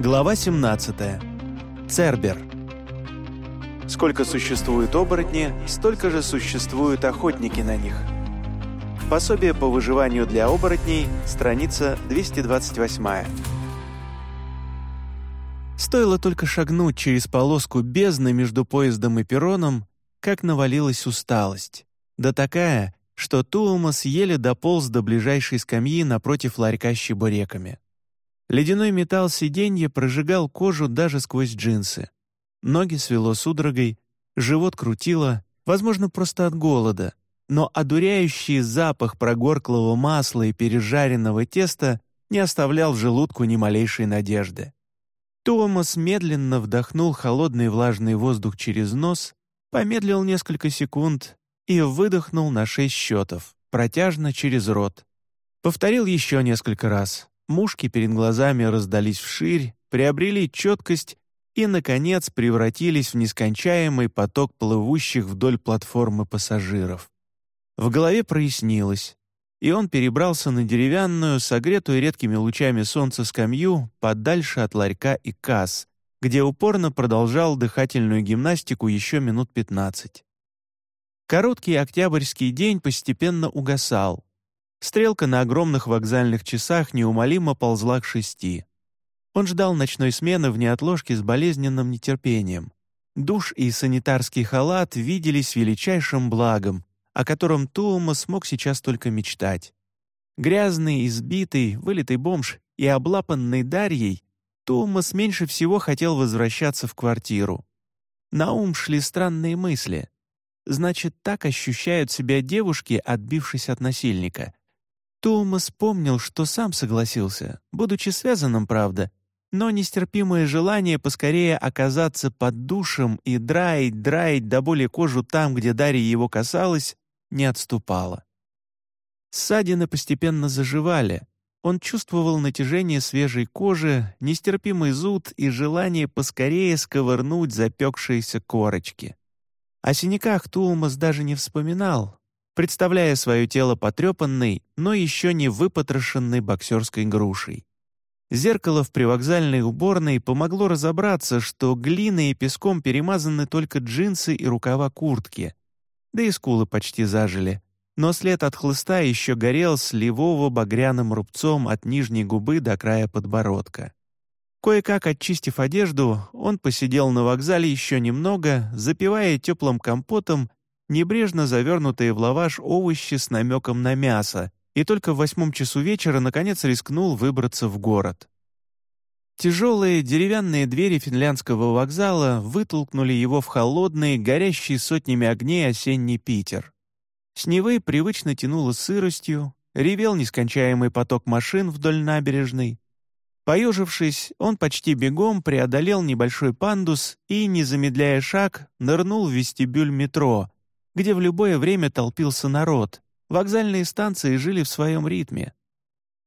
Глава 17. Цербер. Сколько существует оборотни, столько же существуют охотники на них. Пособие по выживанию для оборотней, страница 228. Стоило только шагнуть через полоску бездны между поездом и перроном, как навалилась усталость. Да такая, что Туумас еле дополз до ближайшей скамьи напротив ларька с чебуреками. Ледяной металл сиденья прожигал кожу даже сквозь джинсы. Ноги свело судорогой, живот крутило, возможно, просто от голода, но одуряющий запах прогорклого масла и пережаренного теста не оставлял в желудку ни малейшей надежды. Томас медленно вдохнул холодный влажный воздух через нос, помедлил несколько секунд и выдохнул на шесть счетов, протяжно через рот. Повторил еще несколько раз. Мушки перед глазами раздались вширь, приобрели четкость и, наконец, превратились в нескончаемый поток плывущих вдоль платформы пассажиров. В голове прояснилось, и он перебрался на деревянную, согретую редкими лучами солнца скамью подальше от ларька и касс, где упорно продолжал дыхательную гимнастику еще минут пятнадцать. Короткий октябрьский день постепенно угасал, Стрелка на огромных вокзальных часах неумолимо ползла к шести. Он ждал ночной смены в неотложке с болезненным нетерпением. Душ и санитарский халат виделись величайшим благом, о котором Туома смог сейчас только мечтать. Грязный, избитый, вылитый бомж и облапанный Дарьей, Туумас меньше всего хотел возвращаться в квартиру. На ум шли странные мысли. Значит, так ощущают себя девушки, отбившись от насильника. Томас помнил, что сам согласился, будучи связанным, правда, но нестерпимое желание поскорее оказаться под душем и драить, драить до боли кожу там, где Дарья его касалась, не отступало. Ссадины постепенно заживали. Он чувствовал натяжение свежей кожи, нестерпимый зуд и желание поскорее сковырнуть запекшиеся корочки. О синяках Туумас даже не вспоминал, представляя свое тело потрепанной, но еще не выпотрошенной боксерской грушей. Зеркало в привокзальной уборной помогло разобраться, что глиной и песком перемазаны только джинсы и рукава куртки. Да и скулы почти зажили. Но след от хлыста еще горел сливово-багряным рубцом от нижней губы до края подбородка. Кое-как очистив одежду, он посидел на вокзале еще немного, запивая теплым компотом небрежно завернутые в лаваш овощи с намеком на мясо, и только в восьмом часу вечера наконец рискнул выбраться в город. Тяжелые деревянные двери финляндского вокзала вытолкнули его в холодный, горящий сотнями огней осенний Питер. С Невы привычно тянуло сыростью, ревел нескончаемый поток машин вдоль набережной. Поежившись, он почти бегом преодолел небольшой пандус и, не замедляя шаг, нырнул в вестибюль метро, где в любое время толпился народ. Вокзальные станции жили в своем ритме.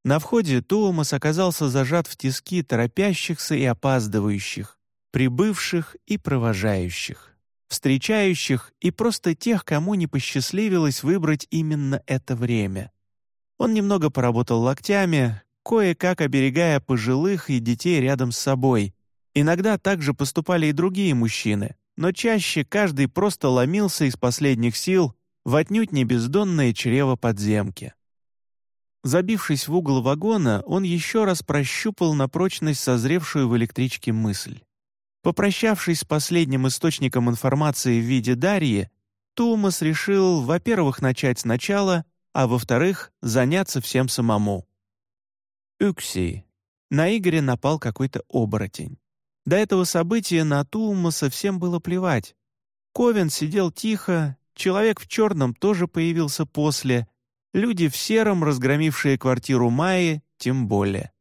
На входе Туомас оказался зажат в тиски торопящихся и опаздывающих, прибывших и провожающих, встречающих и просто тех, кому не посчастливилось выбрать именно это время. Он немного поработал локтями, кое-как оберегая пожилых и детей рядом с собой. Иногда также поступали и другие мужчины, но чаще каждый просто ломился из последних сил в отнюдь не бездонное чрево подземки. Забившись в угол вагона, он еще раз прощупал на прочность созревшую в электричке мысль. Попрощавшись с последним источником информации в виде Дарьи, Тумас решил, во-первых, начать сначала, а во-вторых, заняться всем самому. Укси. На Игоря напал какой-то оборотень. До этого события на Туума совсем было плевать. Ковен сидел тихо, человек в черном тоже появился после, люди в сером, разгромившие квартиру Майи, тем более.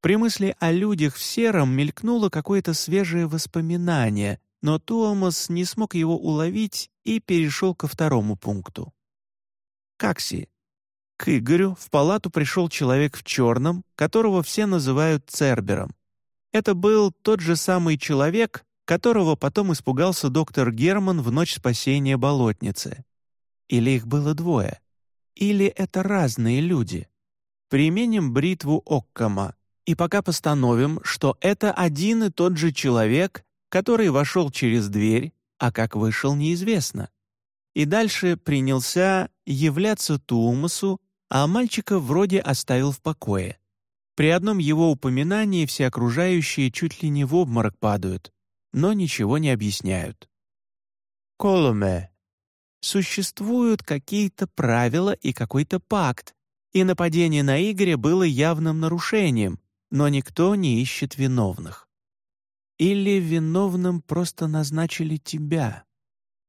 При мысли о людях в сером мелькнуло какое-то свежее воспоминание, но Туомас не смог его уловить и перешел ко второму пункту. Какси. К Игорю в палату пришел человек в черном, которого все называют Цербером. Это был тот же самый человек, которого потом испугался доктор Герман в ночь спасения болотницы. Или их было двое? Или это разные люди? Применим бритву Оккама. И пока постановим, что это один и тот же человек, который вошел через дверь, а как вышел, неизвестно. И дальше принялся являться Туумасу, а мальчика вроде оставил в покое. При одном его упоминании все окружающие чуть ли не в обморок падают, но ничего не объясняют. Коломе. Существуют какие-то правила и какой-то пакт, и нападение на Игоря было явным нарушением, но никто не ищет виновных. Или виновным просто назначили тебя.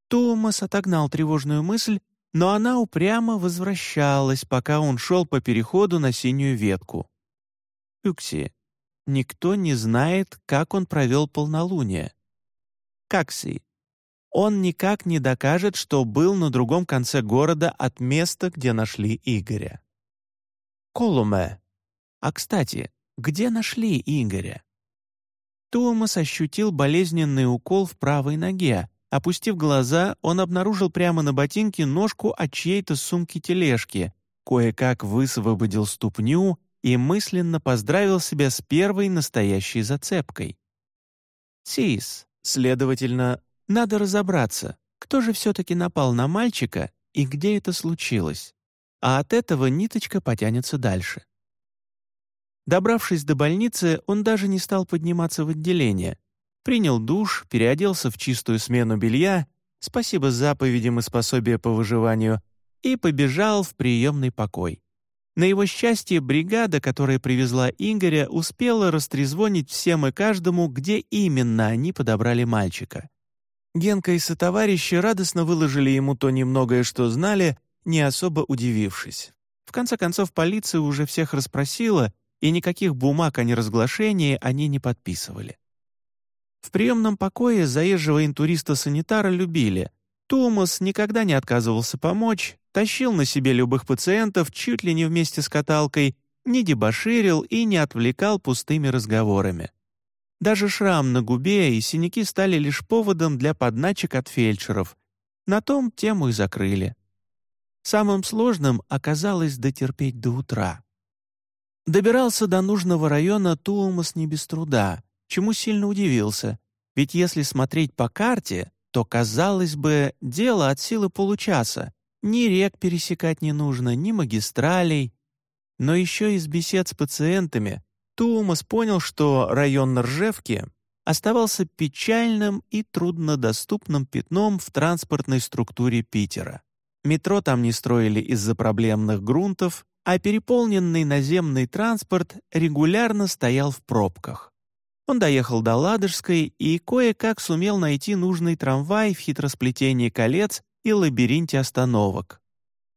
Томас отогнал тревожную мысль, но она упрямо возвращалась, пока он шел по переходу на синюю ветку. Юкси. Никто не знает, как он провел полнолуние. Какси. Он никак не докажет, что был на другом конце города от места, где нашли Игоря. Колуме. А, кстати, где нашли Игоря? Томас ощутил болезненный укол в правой ноге. Опустив глаза, он обнаружил прямо на ботинке ножку от чьей-то сумки-тележки, кое-как высвободил ступню и мысленно поздравил себя с первой настоящей зацепкой. Сис, следовательно, надо разобраться, кто же все-таки напал на мальчика и где это случилось. А от этого ниточка потянется дальше. Добравшись до больницы, он даже не стал подниматься в отделение. Принял душ, переоделся в чистую смену белья, спасибо заповедям и способия по выживанию, и побежал в приемный покой. На его счастье, бригада, которая привезла Игоря, успела растрезвонить всем и каждому, где именно они подобрали мальчика. Генка и сотоварищи радостно выложили ему то немногое, что знали, не особо удивившись. В конце концов, полиция уже всех расспросила, и никаких бумаг о неразглашении они не подписывали. В приемном покое заезжего интуриста-санитара любили. Томас никогда не отказывался помочь, тащил на себе любых пациентов чуть ли не вместе с каталкой, не дебоширил и не отвлекал пустыми разговорами. Даже шрам на губе и синяки стали лишь поводом для подначек от фельдшеров. На том тему и закрыли. Самым сложным оказалось дотерпеть до утра. Добирался до нужного района Туумас не без труда, чему сильно удивился, ведь если смотреть по карте, то, казалось бы, дело от силы получаса. Ни рек пересекать не нужно, ни магистралей. Но еще из бесед с пациентами Туумас понял, что район Ржевки оставался печальным и труднодоступным пятном в транспортной структуре Питера. Метро там не строили из-за проблемных грунтов, а переполненный наземный транспорт регулярно стоял в пробках. Он доехал до Ладожской и кое-как сумел найти нужный трамвай в хитросплетении колец и лабиринте остановок.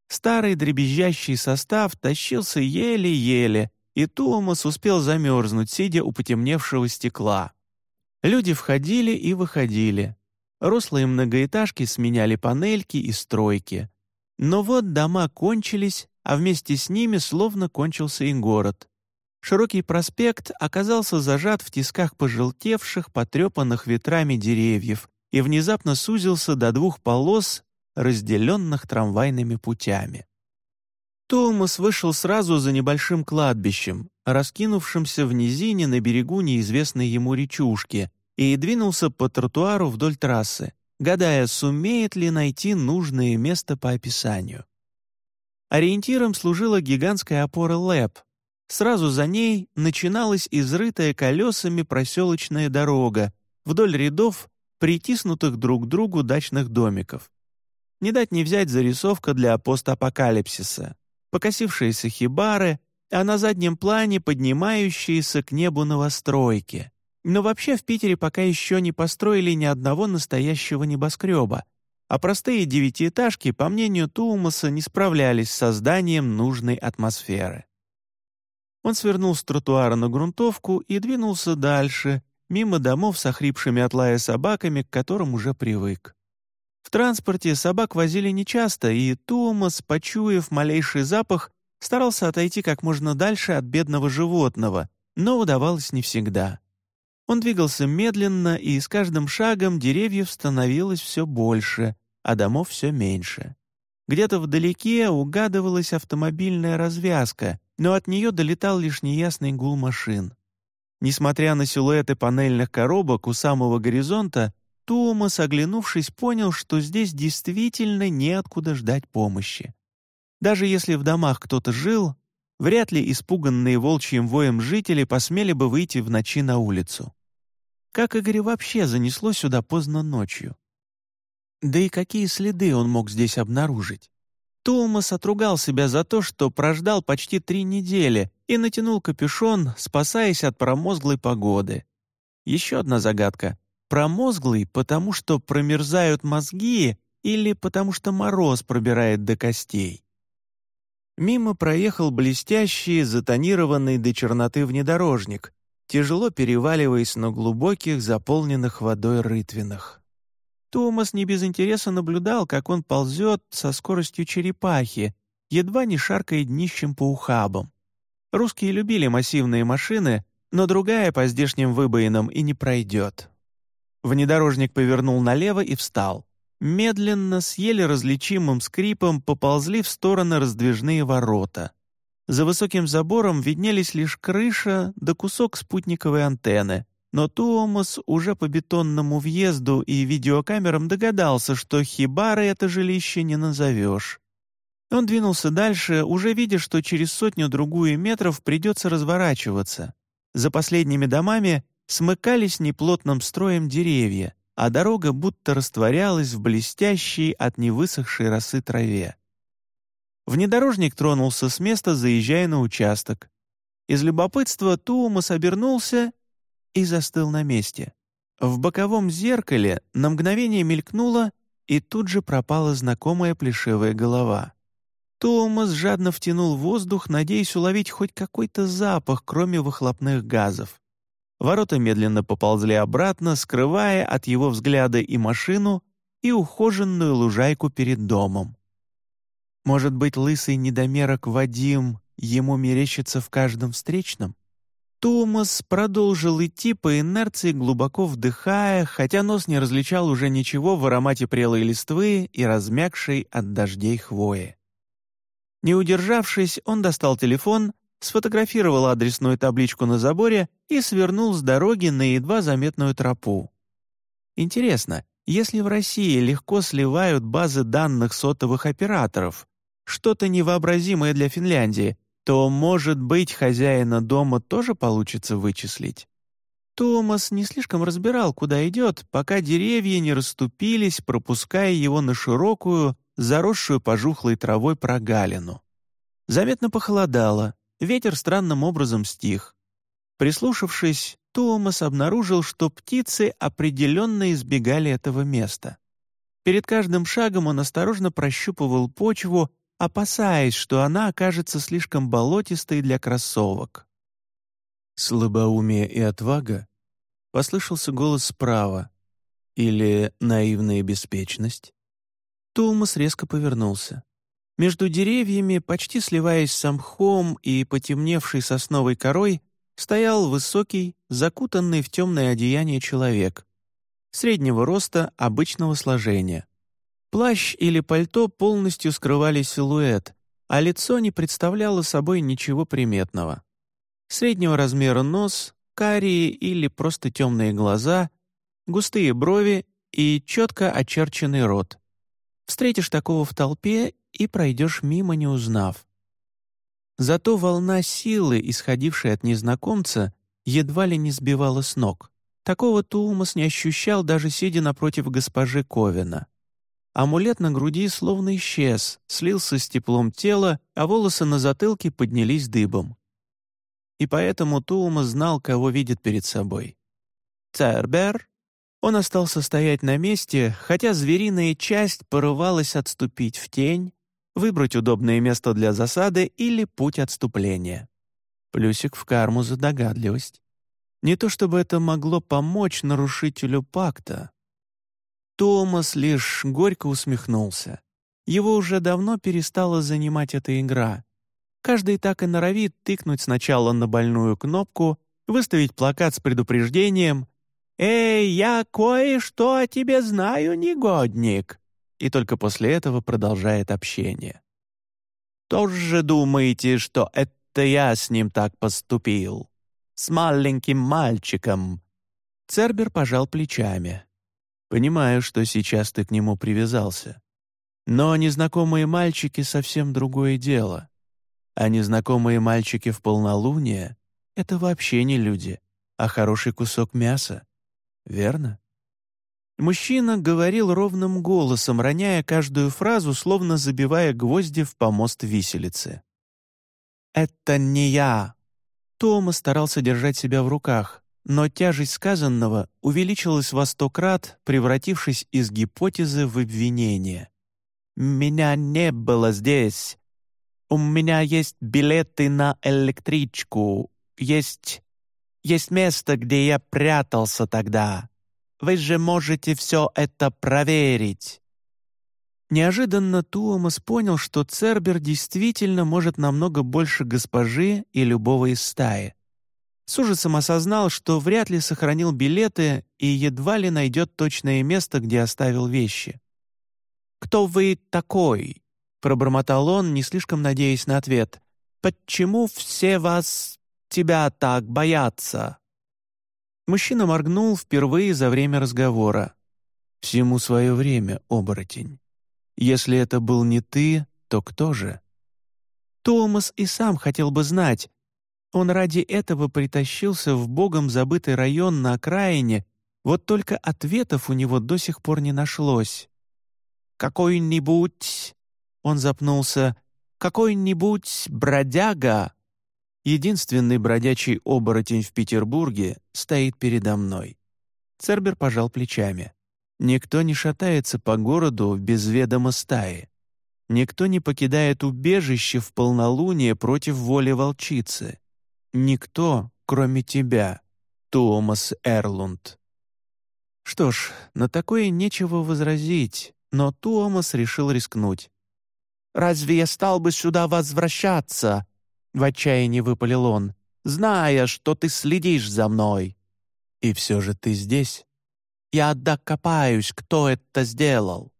Старый дребезжащий состав тащился еле-еле, и Туомас успел замерзнуть, сидя у потемневшего стекла. Люди входили и выходили. Рослые многоэтажки сменяли панельки и стройки. Но вот дома кончились, а вместе с ними словно кончился и город. Широкий проспект оказался зажат в тисках пожелтевших, потрепанных ветрами деревьев и внезапно сузился до двух полос, разделенных трамвайными путями. Томас вышел сразу за небольшим кладбищем, раскинувшимся в низине на берегу неизвестной ему речушки, и двинулся по тротуару вдоль трассы, гадая, сумеет ли найти нужное место по описанию. Ориентиром служила гигантская опора ЛЭП. Сразу за ней начиналась изрытая колесами проселочная дорога вдоль рядов, притиснутых друг к другу дачных домиков. Не дать не взять зарисовка для постапокалипсиса. Покосившиеся хибары, а на заднем плане поднимающиеся к небу новостройки. Но вообще в Питере пока еще не построили ни одного настоящего небоскреба, а простые девятиэтажки, по мнению Туумаса, не справлялись с созданием нужной атмосферы. Он свернул с тротуара на грунтовку и двинулся дальше, мимо домов с охрипшими от лая собаками, к которым уже привык. В транспорте собак возили нечасто, и Туумас, почуяв малейший запах, старался отойти как можно дальше от бедного животного, но удавалось не всегда. Он двигался медленно, и с каждым шагом деревьев становилось все больше, а домов все меньше. Где-то вдалеке угадывалась автомобильная развязка, но от нее долетал лишь неясный гул машин. Несмотря на силуэты панельных коробок у самого горизонта, Туумас, оглянувшись, понял, что здесь действительно неоткуда ждать помощи. Даже если в домах кто-то жил, вряд ли испуганные волчьим воем жители посмели бы выйти в ночи на улицу. Как Игоря вообще занесло сюда поздно ночью? Да и какие следы он мог здесь обнаружить? Томас отругал себя за то, что прождал почти три недели и натянул капюшон, спасаясь от промозглой погоды. Еще одна загадка. Промозглый, потому что промерзают мозги или потому что мороз пробирает до костей? Мимо проехал блестящий, затонированный до черноты внедорожник, тяжело переваливаясь на глубоких, заполненных водой рытвинах. Томас не без интереса наблюдал, как он ползет со скоростью черепахи, едва не шаркая днищем по ухабам. Русские любили массивные машины, но другая по здешним выбоинам и не пройдет. Внедорожник повернул налево и встал. Медленно, с еле различимым скрипом поползли в стороны раздвижные ворота. За высоким забором виднелись лишь крыша да кусок спутниковой антенны — но Туомас уже по бетонному въезду и видеокамерам догадался, что хибары это жилище не назовешь. Он двинулся дальше, уже видя, что через сотню-другую метров придется разворачиваться. За последними домами смыкались неплотным строем деревья, а дорога будто растворялась в блестящей от невысохшей росы траве. Внедорожник тронулся с места, заезжая на участок. Из любопытства Туумас обернулся и застыл на месте. В боковом зеркале на мгновение мелькнула и тут же пропала знакомая плешивая голова. Томас жадно втянул воздух, надеясь уловить хоть какой-то запах, кроме выхлопных газов. Ворота медленно поползли обратно, скрывая от его взгляда и машину, и ухоженную лужайку перед домом. Может быть, лысый недомерок Вадим ему мерещится в каждом встречном? Томас продолжил идти по инерции, глубоко вдыхая, хотя нос не различал уже ничего в аромате прелой листвы и размягшей от дождей хвои. Не удержавшись, он достал телефон, сфотографировал адресную табличку на заборе и свернул с дороги на едва заметную тропу. Интересно, если в России легко сливают базы данных сотовых операторов, что-то невообразимое для Финляндии, то, может быть, хозяина дома тоже получится вычислить. Томас не слишком разбирал, куда идет, пока деревья не расступились, пропуская его на широкую, заросшую пожухлой травой прогалину. Заметно похолодало, ветер странным образом стих. Прислушавшись, Томас обнаружил, что птицы определенно избегали этого места. Перед каждым шагом он осторожно прощупывал почву, опасаясь, что она окажется слишком болотистой для кроссовок. «Слабоумие и отвага?» — послышался голос справа. «Или наивная беспечность?» Тулмас резко повернулся. Между деревьями, почти сливаясь с мхом и потемневшей сосновой корой, стоял высокий, закутанный в темное одеяние человек. Среднего роста, обычного сложения. Плащ или пальто полностью скрывали силуэт, а лицо не представляло собой ничего приметного. Среднего размера нос, карие или просто темные глаза, густые брови и четко очерченный рот. Встретишь такого в толпе и пройдешь мимо, не узнав. Зато волна силы, исходившая от незнакомца, едва ли не сбивала с ног. Такого Туумас не ощущал, даже сидя напротив госпожи Ковина. Амулет на груди словно исчез, слился с теплом тела, а волосы на затылке поднялись дыбом. И поэтому Туума знал, кого видит перед собой. Цербер. Он остался стоять на месте, хотя звериная часть порывалась отступить в тень, выбрать удобное место для засады или путь отступления. Плюсик в карму за догадливость. Не то чтобы это могло помочь нарушителю пакта, Томас лишь горько усмехнулся. Его уже давно перестала занимать эта игра. Каждый так и норовит тыкнуть сначала на больную кнопку, выставить плакат с предупреждением «Эй, я кое-что о тебе знаю, негодник!» и только после этого продолжает общение. «Тоже думаете, что это я с ним так поступил. С маленьким мальчиком». Цербер пожал плечами. «Понимаю, что сейчас ты к нему привязался. Но незнакомые мальчики — совсем другое дело. А незнакомые мальчики в полнолуние — это вообще не люди, а хороший кусок мяса. Верно?» Мужчина говорил ровным голосом, роняя каждую фразу, словно забивая гвозди в помост виселицы. «Это не я!» Тома старался держать себя в руках, но тяжесть сказанного увеличилась во сто крат, превратившись из гипотезы в обвинение. «Меня не было здесь. У меня есть билеты на электричку. Есть... есть место, где я прятался тогда. Вы же можете все это проверить». Неожиданно Туомас понял, что Цербер действительно может намного больше госпожи и любого из стаи. С ужасом осознал, что вряд ли сохранил билеты и едва ли найдет точное место, где оставил вещи. «Кто вы такой?» — пробормотал он, не слишком надеясь на ответ. «Почему все вас... тебя так боятся?» Мужчина моргнул впервые за время разговора. «Всему свое время, оборотень. Если это был не ты, то кто же?» Томас и сам хотел бы знать. Он ради этого притащился в богом забытый район на окраине, вот только ответов у него до сих пор не нашлось. «Какой-нибудь...» — он запнулся. «Какой-нибудь бродяга Единственный бродячий оборотень в Петербурге стоит передо мной. Цербер пожал плечами. Никто не шатается по городу без ведома стаи. Никто не покидает убежище в полнолуние против воли волчицы. Никто, кроме тебя, Томас Эрлунд. Что ж, на такое нечего возразить, но Томас решил рискнуть. «Разве я стал бы сюда возвращаться?» В отчаянии выпалил он, зная, что ты следишь за мной. И все же ты здесь. Я докопаюсь, кто это сделал.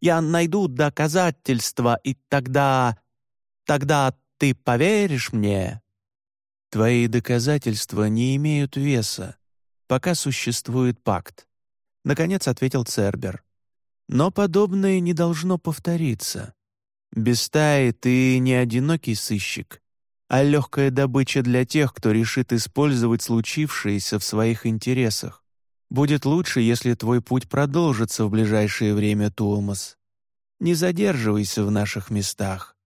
Я найду доказательства, и тогда... Тогда ты поверишь мне?» «Твои доказательства не имеют веса, пока существует пакт», — наконец ответил Цербер. «Но подобное не должно повториться. Без стаи ты не одинокий сыщик, а легкая добыча для тех, кто решит использовать случившееся в своих интересах. Будет лучше, если твой путь продолжится в ближайшее время, Туомас. Не задерживайся в наших местах».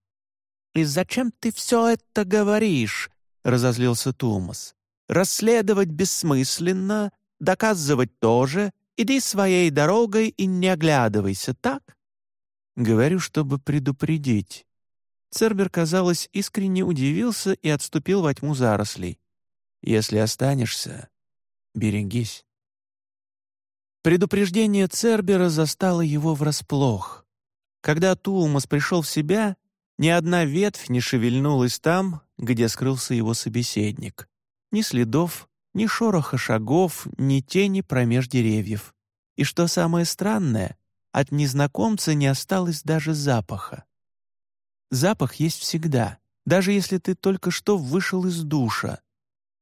«И зачем ты все это говоришь?» — разозлился Туомас. «Расследовать бессмысленно, доказывать тоже. Иди своей дорогой и не оглядывайся, так?» «Говорю, чтобы предупредить. Цербер, казалось, искренне удивился и отступил во тьму зарослей. «Если останешься, берегись». Предупреждение Цербера застало его врасплох. Когда Туумас пришел в себя, ни одна ветвь не шевельнулась там, где скрылся его собеседник. Ни следов, ни шороха шагов, ни тени промеж деревьев. И что самое странное, от незнакомца не осталось даже запаха. Запах есть всегда, даже если ты только что вышел из душа.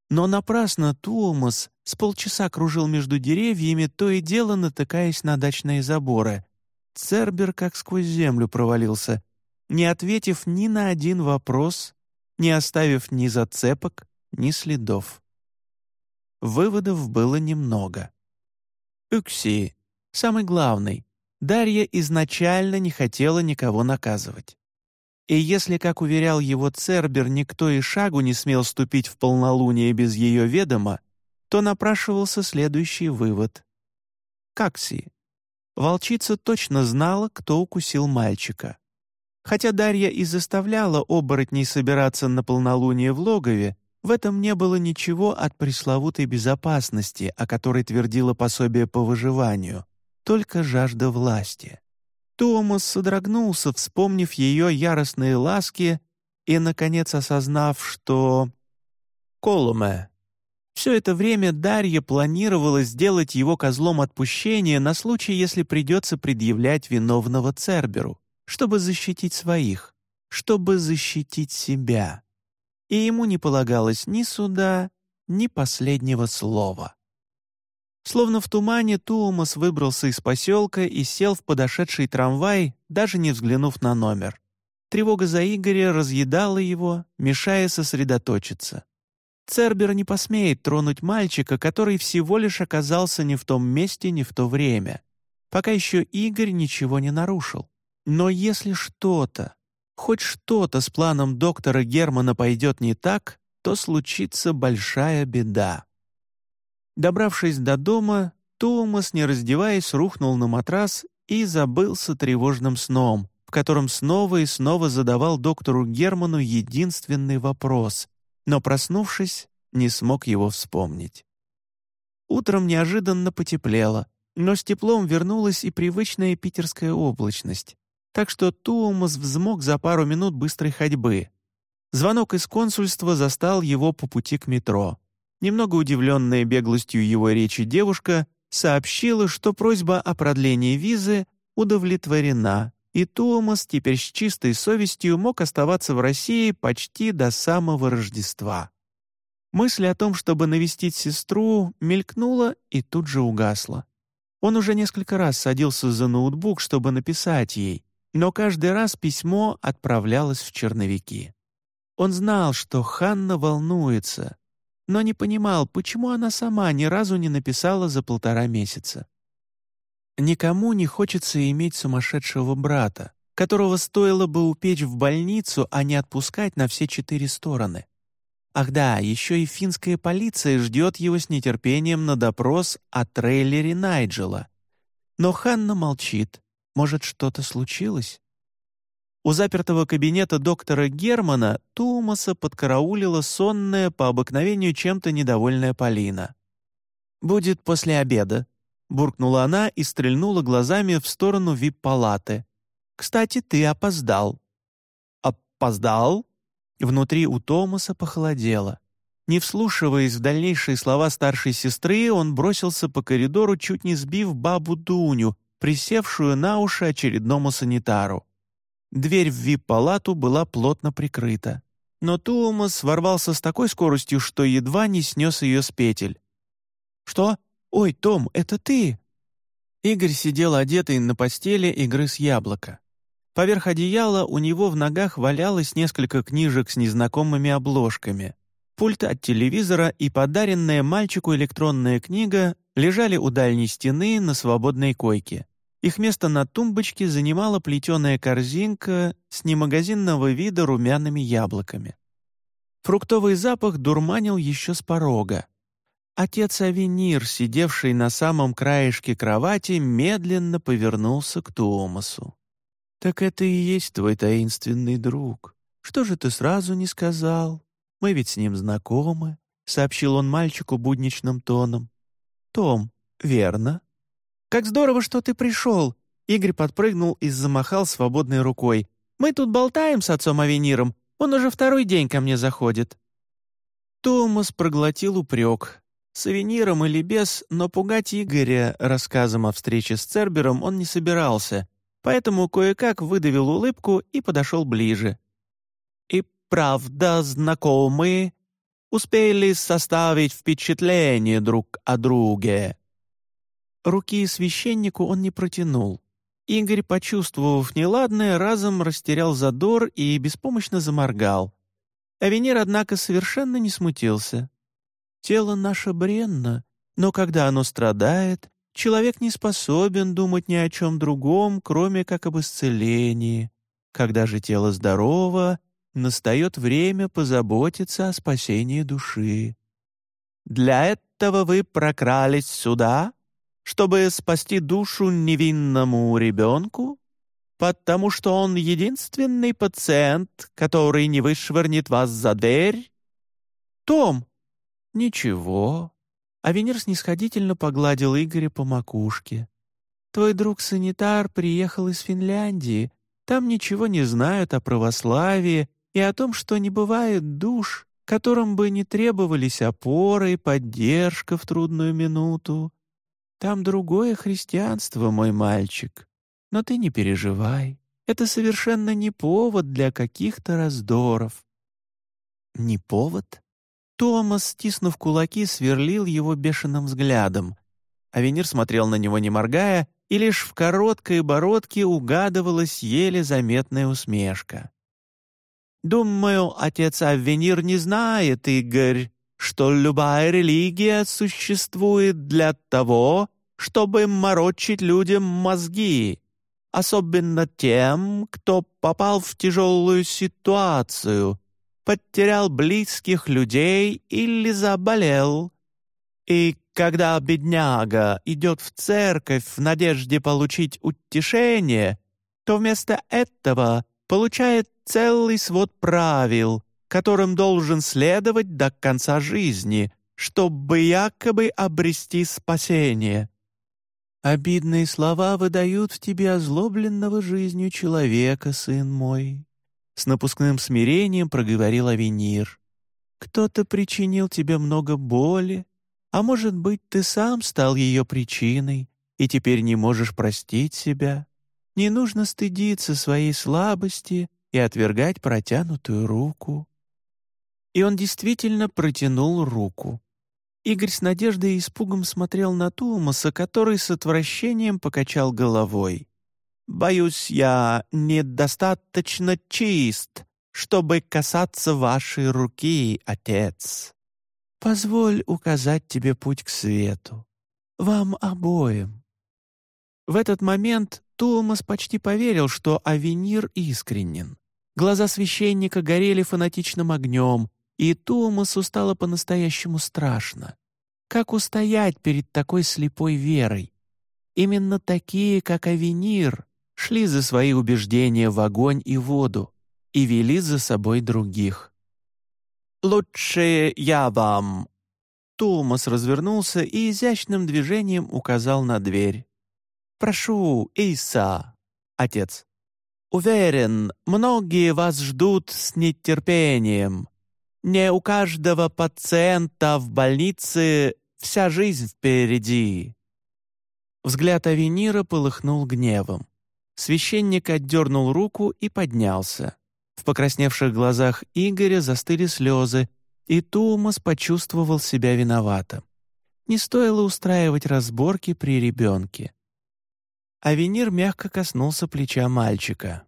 Но напрасно Туомас с полчаса кружил между деревьями, то и дело натыкаясь на дачные заборы. Цербер как сквозь землю провалился, не ответив ни на один вопрос, не оставив ни зацепок, ни следов. Выводов было немного. Укси, самый главный, Дарья изначально не хотела никого наказывать. И если, как уверял его Цербер, никто и шагу не смел ступить в полнолуние без ее ведома, то напрашивался следующий вывод. Какси. Волчица точно знала, кто укусил мальчика. Хотя Дарья и заставляла оборотней собираться на полнолуние в логове, в этом не было ничего от пресловутой безопасности, о которой твердило пособие по выживанию, только жажда власти. Томас содрогнулся, вспомнив ее яростные ласки и, наконец, осознав, что... Колуме. Все это время Дарья планировала сделать его козлом отпущения на случай, если придется предъявлять виновного Церберу, чтобы защитить своих, чтобы защитить себя. и ему не полагалось ни суда, ни последнего слова. Словно в тумане Туумас выбрался из поселка и сел в подошедший трамвай, даже не взглянув на номер. Тревога за Игоря разъедала его, мешая сосредоточиться. Цербер не посмеет тронуть мальчика, который всего лишь оказался не в том месте, не в то время. Пока еще Игорь ничего не нарушил. Но если что-то, хоть что-то с планом доктора Германа пойдет не так, то случится большая беда. Добравшись до дома, Томас, не раздеваясь, рухнул на матрас и забылся тревожным сном, в котором снова и снова задавал доктору Герману единственный вопрос, но, проснувшись, не смог его вспомнить. Утром неожиданно потеплело, но с теплом вернулась и привычная питерская облачность, так что Туумас взмок за пару минут быстрой ходьбы. Звонок из консульства застал его по пути к метро. Немного удивленная беглостью его речи девушка сообщила, что просьба о продлении визы удовлетворена, и Туомас теперь с чистой совестью мог оставаться в России почти до самого Рождества. Мысль о том, чтобы навестить сестру, мелькнула и тут же угасла. Он уже несколько раз садился за ноутбук, чтобы написать ей, но каждый раз письмо отправлялось в черновики. Он знал, что Ханна волнуется, но не понимал, почему она сама ни разу не написала за полтора месяца. Никому не хочется иметь сумасшедшего брата, которого стоило бы упечь в больницу, а не отпускать на все четыре стороны. Ах да, еще и финская полиция ждет его с нетерпением на допрос о трейлере Найджела. Но Ханна молчит. Может, что-то случилось? У запертого кабинета доктора Германа Тумаса подкараулила сонная по обыкновению чем-то недовольная Полина. «Будет после обеда», — буркнула она и стрельнула глазами в сторону вип-палаты. «Кстати, ты опоздал». «Опоздал?» Внутри у Томаса похолодело. Не вслушиваясь в дальнейшие слова старшей сестры, он бросился по коридору, чуть не сбив бабу Дуню, присевшую на уши очередному санитару. Дверь в вип-палату была плотно прикрыта. Но Туумас ворвался с такой скоростью, что едва не снес ее с петель. «Что? Ой, Том, это ты?» Игорь сидел одетый на постели и грыз яблоко. Поверх одеяла у него в ногах валялось несколько книжек с незнакомыми обложками. Пульт от телевизора и подаренная мальчику электронная книга лежали у дальней стены на свободной койке. Их место на тумбочке занимала плетеная корзинка с немагазинного вида румяными яблоками. Фруктовый запах дурманил еще с порога. Отец Авенир, сидевший на самом краешке кровати, медленно повернулся к Томасу. «Так это и есть твой таинственный друг. Что же ты сразу не сказал? Мы ведь с ним знакомы», — сообщил он мальчику будничным тоном. «Том, верно?» «Как здорово, что ты пришел!» Игорь подпрыгнул и замахал свободной рукой. «Мы тут болтаем с отцом Авениром. Он уже второй день ко мне заходит». Томас проглотил упрек. С Авениром или без, но пугать Игоря рассказом о встрече с Цербером он не собирался, поэтому кое-как выдавил улыбку и подошел ближе. «И правда знакомые успели составить впечатление друг о друге?» Руки священнику он не протянул. Игорь, почувствовав неладное, разом растерял задор и беспомощно заморгал. Авенир, однако, совершенно не смутился. «Тело наше бренно, но когда оно страдает, человек не способен думать ни о чем другом, кроме как об исцелении. Когда же тело здорово, настает время позаботиться о спасении души. Для этого вы прокрались сюда?» чтобы спасти душу невинному ребенку? Потому что он единственный пациент, который не вышвырнет вас за дверь? Том! Ничего. Авенир снисходительно погладил Игоря по макушке. Твой друг-санитар приехал из Финляндии. Там ничего не знают о православии и о том, что не бывает душ, которым бы не требовались опора и поддержка в трудную минуту. Там другое христианство, мой мальчик. Но ты не переживай. Это совершенно не повод для каких-то раздоров». не повод?» Томас, стиснув кулаки, сверлил его бешеным взглядом. Авенир смотрел на него, не моргая, и лишь в короткой бородке угадывалась еле заметная усмешка. «Думаю, отец Авенир не знает, Игорь, что любая религия существует для того, чтобы морочить людям мозги, особенно тем, кто попал в тяжелую ситуацию, потерял близких людей или заболел. И когда бедняга идет в церковь в надежде получить утешение, то вместо этого получает целый свод правил, которым должен следовать до конца жизни, чтобы якобы обрести спасение. Обидные слова выдают в тебе озлобленного жизнью человека, сын мой. С напускным смирением проговорил Авенир. «Кто-то причинил тебе много боли, а может быть, ты сам стал ее причиной и теперь не можешь простить себя. Не нужно стыдиться своей слабости и отвергать протянутую руку». И он действительно протянул руку. Игорь с надеждой и испугом смотрел на Тумаса, который с отвращением покачал головой. Боюсь, я недостаточно чист, чтобы касаться вашей руки, отец. Позволь указать тебе путь к свету. Вам обоим». В этот момент Томас почти поверил, что Авенир искренен. Глаза священника горели фанатичным огнем, и Томасу стало по-настоящему страшно. Как устоять перед такой слепой верой? Именно такие, как Авенир, шли за свои убеждения в огонь и воду и вели за собой других. «Лучше я вам!» Томас развернулся и изящным движением указал на дверь. «Прошу, Иса!» Отец. «Уверен, многие вас ждут с нетерпением. Не у каждого пациента в больнице вся жизнь впереди». Взгляд Авенира полыхнул гневом. Священник отдернул руку и поднялся. В покрасневших глазах Игоря застыли слезы, и Тумас почувствовал себя виноватым. Не стоило устраивать разборки при ребенке. Авенир мягко коснулся плеча мальчика.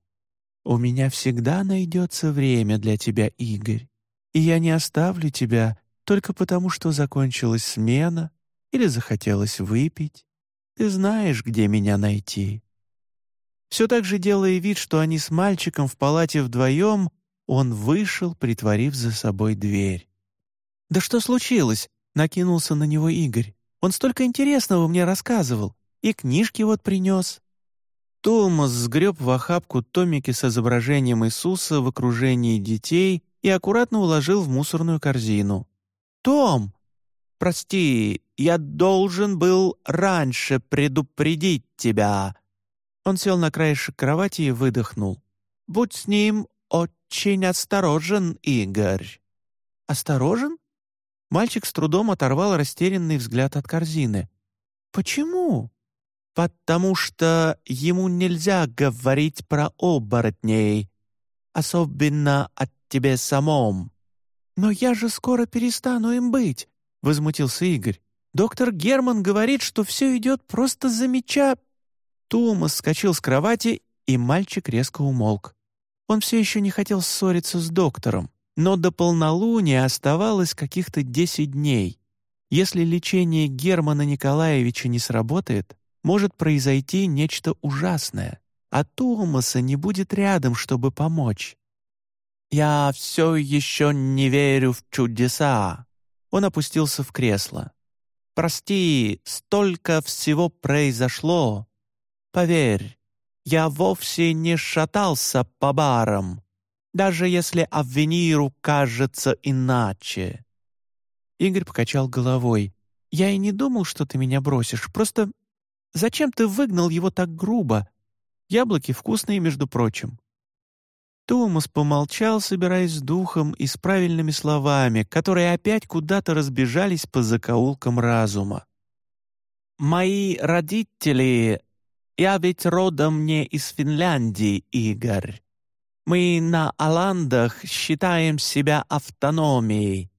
«У меня всегда найдется время для тебя, Игорь, и я не оставлю тебя только потому, что закончилась смена или захотелось выпить. Ты знаешь, где меня найти». Все так же делая вид, что они с мальчиком в палате вдвоем, он вышел, притворив за собой дверь. «Да что случилось?» — накинулся на него Игорь. «Он столько интересного мне рассказывал. И книжки вот принес». Томас сгреб в охапку томики с изображением Иисуса в окружении детей и аккуратно уложил в мусорную корзину. «Том! Прости, я должен был раньше предупредить тебя!» Он сел на краешек кровати и выдохнул. «Будь с ним очень осторожен, Игорь». «Осторожен?» Мальчик с трудом оторвал растерянный взгляд от корзины. «Почему?» «Потому что ему нельзя говорить про оборотней, особенно от тебе самом». «Но я же скоро перестану им быть», — возмутился Игорь. «Доктор Герман говорит, что все идет просто замеча...» Томас вскочил с кровати, и мальчик резко умолк. Он все еще не хотел ссориться с доктором, но до полнолуния оставалось каких-то десять дней. Если лечение Германа Николаевича не сработает, может произойти нечто ужасное, а Томаса не будет рядом, чтобы помочь. «Я все еще не верю в чудеса». Он опустился в кресло. «Прости, столько всего произошло, Поверь, я вовсе не шатался по барам, даже если Авениру кажется иначе». Игорь покачал головой. «Я и не думал, что ты меня бросишь. Просто зачем ты выгнал его так грубо? Яблоки вкусные, между прочим». Томас помолчал, собираясь с духом и с правильными словами, которые опять куда-то разбежались по закоулкам разума. «Мои родители я ведь родом не из Финляндии, Игорь. Мы на Аландах считаем себя автономией,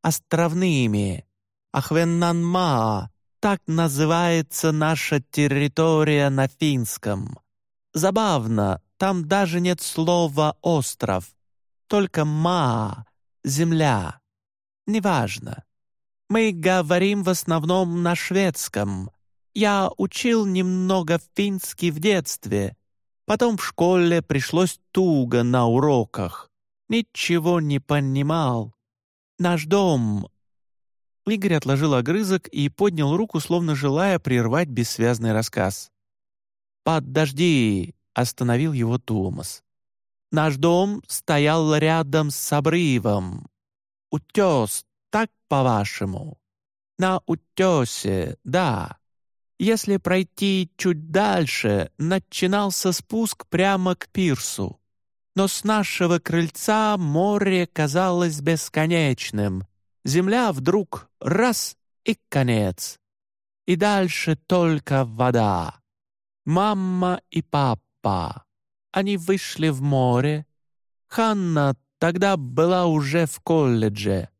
островными. Ахвеннанмаа — так называется наша территория на финском. Забавно, там даже нет слова «остров», только «маа» — «земля». Неважно. Мы говорим в основном на шведском. Я учил немного финский в детстве. Потом в школе пришлось туго на уроках. Ничего не понимал. Наш дом...» Игорь отложил огрызок и поднял руку, словно желая прервать бессвязный рассказ. «Подожди!» — остановил его Томас. «Наш дом стоял рядом с обрывом. Утес, так по-вашему?» «На утесе, да. Если пройти чуть дальше, начинался спуск прямо к пирсу. Но с нашего крыльца море казалось бесконечным. Земля вдруг раз — и конец. И дальше только вода. Мама и папа. Они вышли в море. Ханна тогда была уже в колледже.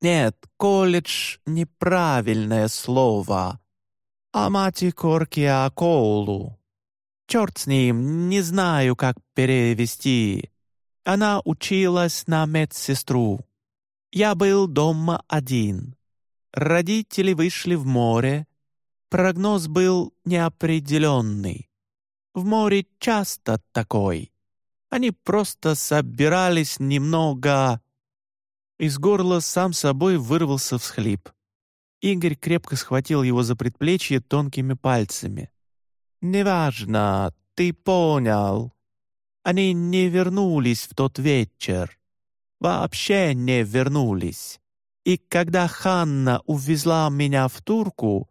Нет, колледж — неправильное слово. Амати Коркия Коулу. Черт с ним, не знаю, как перевести. Она училась на медсестру. Я был дома один. Родители вышли в море. Прогноз был неопределенный. В море часто такой. Они просто собирались немного из горла сам собой вырвался всхлип. Игорь крепко схватил его за предплечье тонкими пальцами. «Неважно, ты понял. Они не вернулись в тот вечер. Вообще не вернулись. И когда Ханна увезла меня в Турку,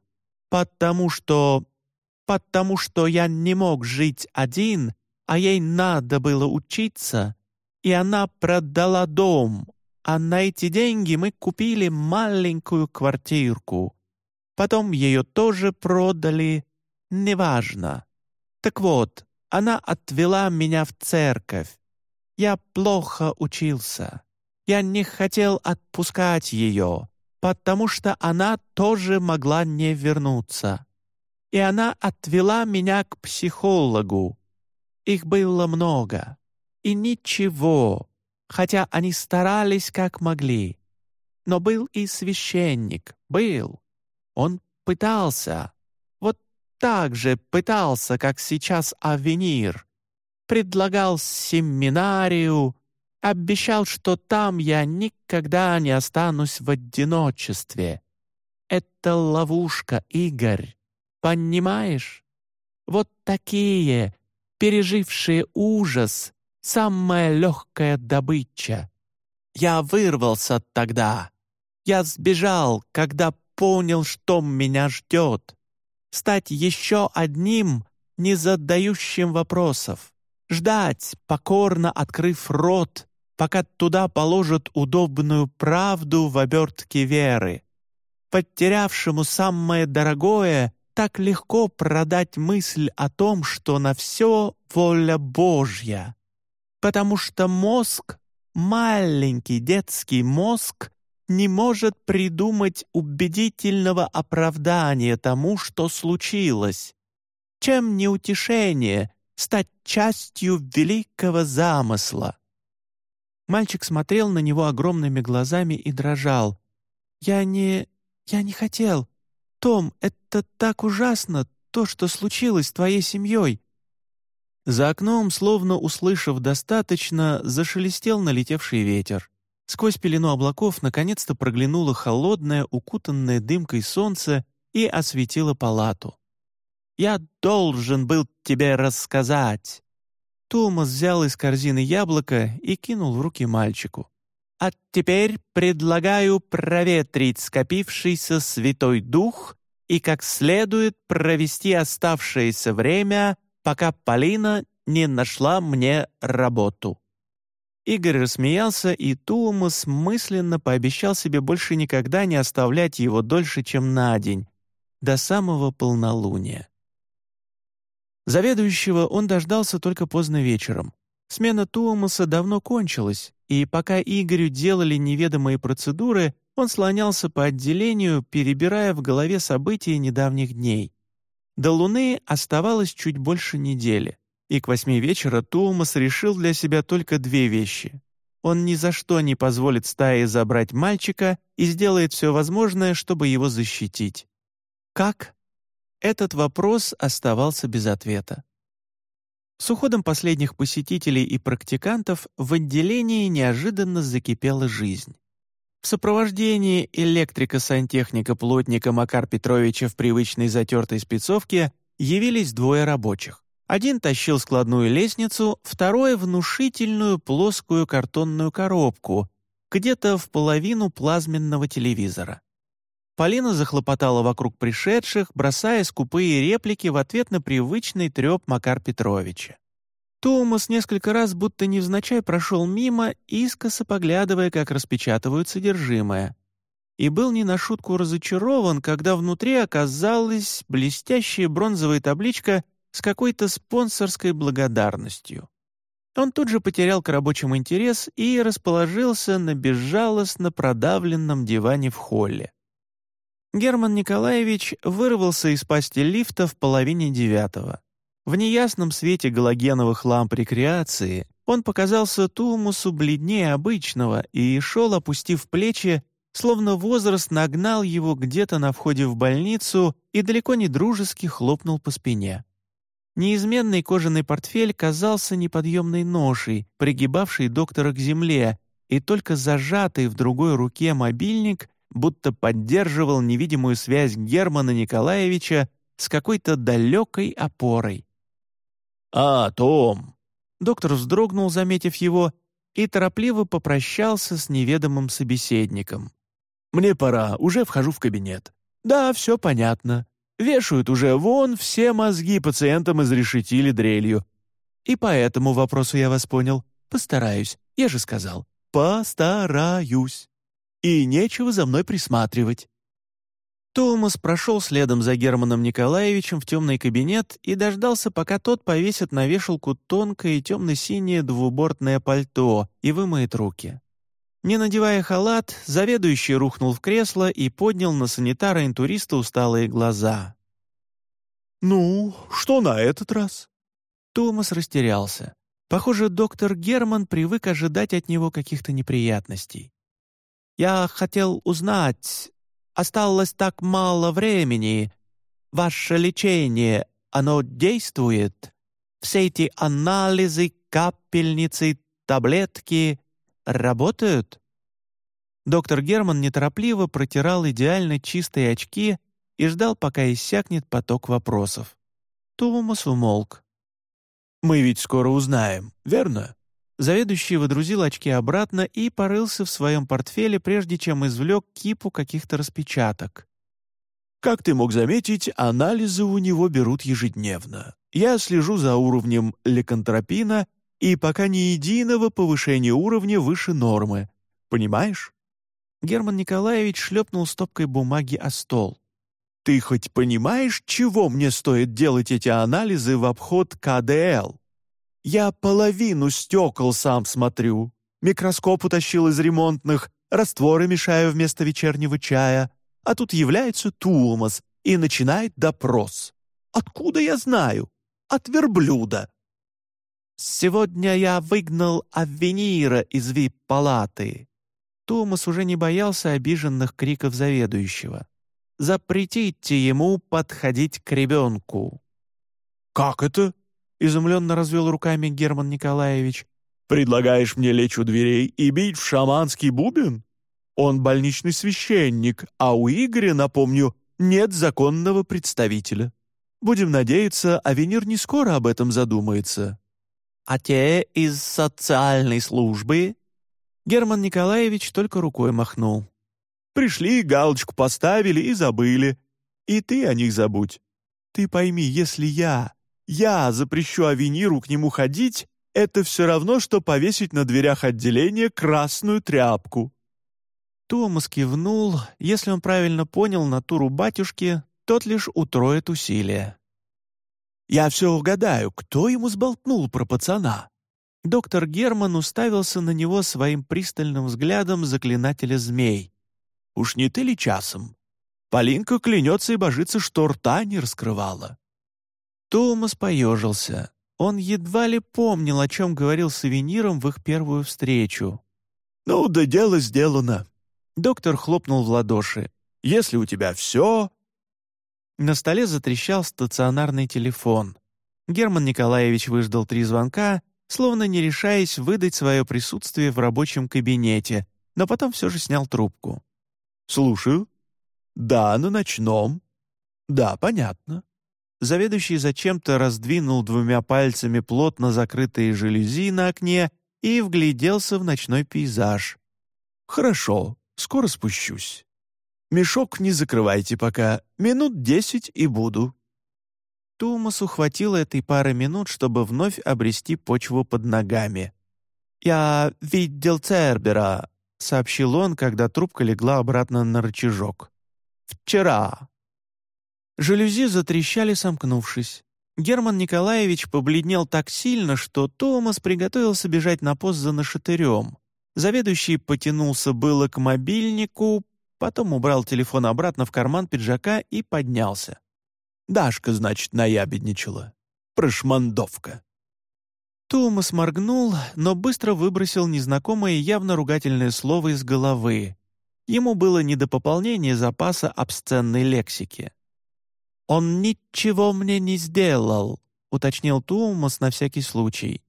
потому что... потому что я не мог жить один, а ей надо было учиться, и она продала дом, а на эти деньги мы купили маленькую квартирку. Потом ее тоже продали, неважно. Так вот, она отвела меня в церковь. Я плохо учился. Я не хотел отпускать ее, потому что она тоже могла не вернуться. И она отвела меня к психологу. Их было много. И ничего, хотя они старались как могли. Но был и священник, был. Он пытался, вот так же пытался, как сейчас Авенир. Предлагал семинарию, обещал, что там я никогда не останусь в одиночестве. Это ловушка, Игорь, понимаешь? Вот такие, пережившие ужас, самая легкая добыча. Я вырвался тогда. Я сбежал, когда понял, что меня ждет. Стать еще одним, не задающим вопросов. Ждать, покорно открыв рот, пока туда положат удобную правду в обертке веры. Потерявшему самое дорогое так легко продать мысль о том, что на все воля Божья потому что мозг, маленький детский мозг, не может придумать убедительного оправдания тому, что случилось. Чем не утешение стать частью великого замысла? Мальчик смотрел на него огромными глазами и дрожал. «Я не... я не хотел. Том, это так ужасно, то, что случилось с твоей семьей. За окном, словно услышав достаточно, зашелестел налетевший ветер. Сквозь пелену облаков наконец-то проглянуло холодное, укутанное дымкой солнце и осветило палату. «Я должен был тебе рассказать!» Томас взял из корзины яблоко и кинул в руки мальчику. «А теперь предлагаю проветрить скопившийся святой дух и как следует провести оставшееся время пока Полина не нашла мне работу». Игорь рассмеялся, и Туумас мысленно пообещал себе больше никогда не оставлять его дольше, чем на день, до самого полнолуния. Заведующего он дождался только поздно вечером. Смена Туумаса давно кончилась, и пока Игорю делали неведомые процедуры, он слонялся по отделению, перебирая в голове события недавних дней. До Луны оставалось чуть больше недели, и к восьми вечера Туумас решил для себя только две вещи. Он ни за что не позволит стае забрать мальчика и сделает все возможное, чтобы его защитить. Как? Этот вопрос оставался без ответа. С уходом последних посетителей и практикантов в отделении неожиданно закипела жизнь. В сопровождении электрика-сантехника-плотника Макар Петровича в привычной затертой спецовке явились двое рабочих. Один тащил складную лестницу, второй — внушительную плоскую картонную коробку, где-то в половину плазменного телевизора. Полина захлопотала вокруг пришедших, бросая скупые реплики в ответ на привычный треп Макар Петровича. Томас несколько раз будто невзначай прошел мимо, искоса поглядывая, как распечатывают содержимое. И был не на шутку разочарован, когда внутри оказалась блестящая бронзовая табличка с какой-то спонсорской благодарностью. Он тут же потерял к рабочему интерес и расположился на безжалостно продавленном диване в холле. Герман Николаевич вырвался из пасти лифта в половине девятого. В неясном свете галогеновых ламп рекреации он показался Тумусу бледнее обычного и шел, опустив плечи, словно возраст нагнал его где-то на входе в больницу и далеко не дружески хлопнул по спине. Неизменный кожаный портфель казался неподъемной ношей, пригибавшей доктора к земле, и только зажатый в другой руке мобильник будто поддерживал невидимую связь Германа Николаевича с какой-то далекой опорой. «А, Том!» Доктор вздрогнул, заметив его, и торопливо попрощался с неведомым собеседником. «Мне пора, уже вхожу в кабинет. Да, все понятно. Вешают уже вон все мозги пациентам изрешетили дрелью. И по этому вопросу я вас понял. Постараюсь, я же сказал. Постараюсь и нечего за мной присматривать». Томас прошел следом за Германом Николаевичем в темный кабинет и дождался, пока тот повесит на вешалку тонкое темно-синее двубортное пальто и вымоет руки. Не надевая халат, заведующий рухнул в кресло и поднял на санитара-интуриста усталые глаза. «Ну, что на этот раз?» Томас растерялся. Похоже, доктор Герман привык ожидать от него каких-то неприятностей. Я хотел узнать, осталось так мало времени. Ваше лечение, оно действует? Все эти анализы, капельницы, таблетки работают?» Доктор Герман неторопливо протирал идеально чистые очки и ждал, пока иссякнет поток вопросов. Томас умолк. «Мы ведь скоро узнаем, верно?» Заведующий водрузил очки обратно и порылся в своем портфеле, прежде чем извлек кипу каких-то распечаток. «Как ты мог заметить, анализы у него берут ежедневно. Я слежу за уровнем лекантропина, и пока ни единого повышения уровня выше нормы. Понимаешь?» Герман Николаевич шлепнул стопкой бумаги о стол. «Ты хоть понимаешь, чего мне стоит делать эти анализы в обход КДЛ?» Я половину стекол сам смотрю. Микроскоп утащил из ремонтных, растворы мешаю вместо вечернего чая. А тут является Туумас и начинает допрос. Откуда я знаю? От верблюда. «Сегодня я выгнал Авенира из вип-палаты». Томас уже не боялся обиженных криков заведующего. «Запретите ему подходить к ребенку». «Как это?» Изумленно развел руками Герман Николаевич. «Предлагаешь мне лечь у дверей и бить в шаманский бубен? Он больничный священник, а у Игоря, напомню, нет законного представителя. Будем надеяться, Авенир не скоро об этом задумается». «А те из социальной службы?» Герман Николаевич только рукой махнул. «Пришли, галочку поставили и забыли. И ты о них забудь. Ты пойми, если я я запрещу Авениру к нему ходить, это все равно, что повесить на дверях отделения красную тряпку». Томас кивнул. Если он правильно понял натуру батюшки, тот лишь утроит усилия. «Я все угадаю, кто ему сболтнул про пацана?» Доктор Герман уставился на него своим пристальным взглядом заклинателя змей. «Уж не ты ли часом? Полинка клянется и божится, что рта не раскрывала». Томас поежился. Он едва ли помнил, о чем говорил с сувениром в их первую встречу. «Ну, да дело сделано». Доктор хлопнул в ладоши. «Если у тебя все...» На столе затрещал стационарный телефон. Герман Николаевич выждал три звонка, словно не решаясь выдать свое присутствие в рабочем кабинете, но потом все же снял трубку. «Слушаю. Да, на ночном. Да, понятно». Заведующий зачем-то раздвинул двумя пальцами плотно закрытые жалюзи на окне и вгляделся в ночной пейзаж. «Хорошо, скоро спущусь. Мешок не закрывайте пока, минут десять и буду». Тумасу хватило этой пары минут, чтобы вновь обрести почву под ногами. «Я видел Цербера», — сообщил он, когда трубка легла обратно на рычажок. «Вчера». Жалюзи затрещали, сомкнувшись. Герман Николаевич побледнел так сильно, что Томас приготовился бежать на пост за нашатырем. Заведующий потянулся было к мобильнику, потом убрал телефон обратно в карман пиджака и поднялся. Дашка, значит, наябедничала. Прошмандовка. Томас моргнул, но быстро выбросил незнакомое явно ругательное слово из головы. Ему было не до пополнения запаса обсценной лексики. «Он ничего мне не сделал», — уточнил Томас на всякий случай.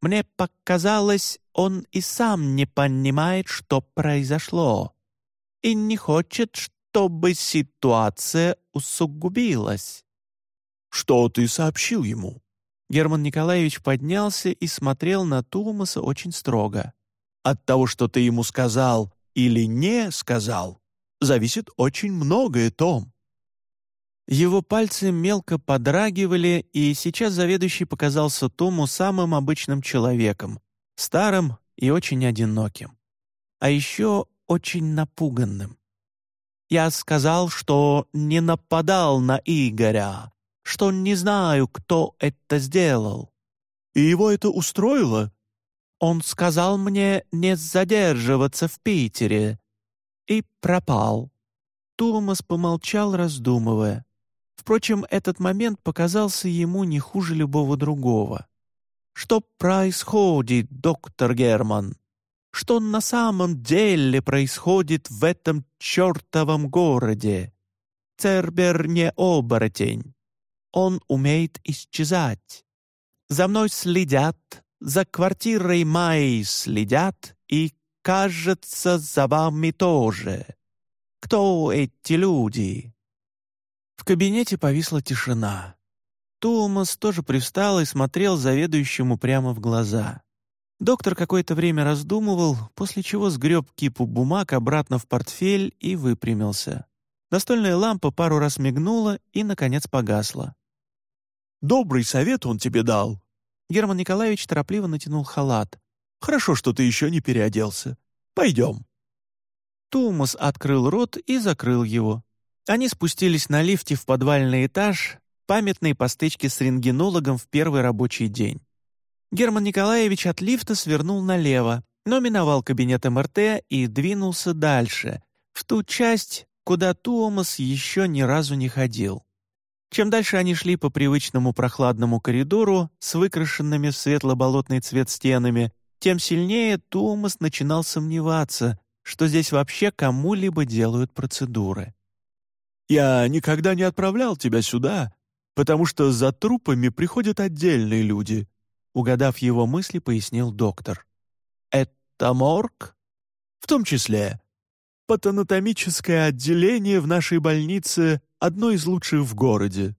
«Мне показалось, он и сам не понимает, что произошло, и не хочет, чтобы ситуация усугубилась. «Что ты сообщил ему?» Герман Николаевич поднялся и смотрел на Тулмаса очень строго. «От того, что ты ему сказал или не сказал, зависит очень многое, Том». Его пальцы мелко подрагивали, и сейчас заведующий показался Тому самым обычным человеком, старым и очень одиноким. А еще очень напуганным. «Я сказал, что не нападал на Игоря, что не знаю, кто это сделал». «И его это устроило?» «Он сказал мне не задерживаться в Питере» и пропал. Томас помолчал, раздумывая. Впрочем, этот момент показался ему не хуже любого другого. «Что происходит, доктор Герман? Что на самом деле происходит в этом чертовом городе? Цербер не оборотень. Он умеет исчезать. За мной следят, за квартирой моей следят, и, кажется, за вами тоже. Кто эти люди?» В кабинете повисла тишина. Томас тоже привстал и смотрел заведующему прямо в глаза. Доктор какое-то время раздумывал, после чего сгреб кипу бумаг обратно в портфель и выпрямился. Настольная лампа пару раз мигнула и, наконец, погасла. «Добрый совет он тебе дал!» Герман Николаевич торопливо натянул халат. «Хорошо, что ты еще не переоделся. Пойдем». Томас открыл рот и закрыл его. Они спустились на лифте в подвальный этаж, памятные постычки с рентгенологом в первый рабочий день. Герман Николаевич от лифта свернул налево, но миновал кабинет МРТ и двинулся дальше, в ту часть, куда Туомас еще ни разу не ходил. Чем дальше они шли по привычному прохладному коридору с выкрашенными в светло-болотный цвет стенами, тем сильнее Туомас начинал сомневаться, что здесь вообще кому-либо делают процедуры. Я никогда не отправлял тебя сюда, потому что за трупами приходят отдельные люди», угадав его мысли, пояснил доктор. «Это морг?» «В том числе. Патанатомическое отделение в нашей больнице одно из лучших в городе».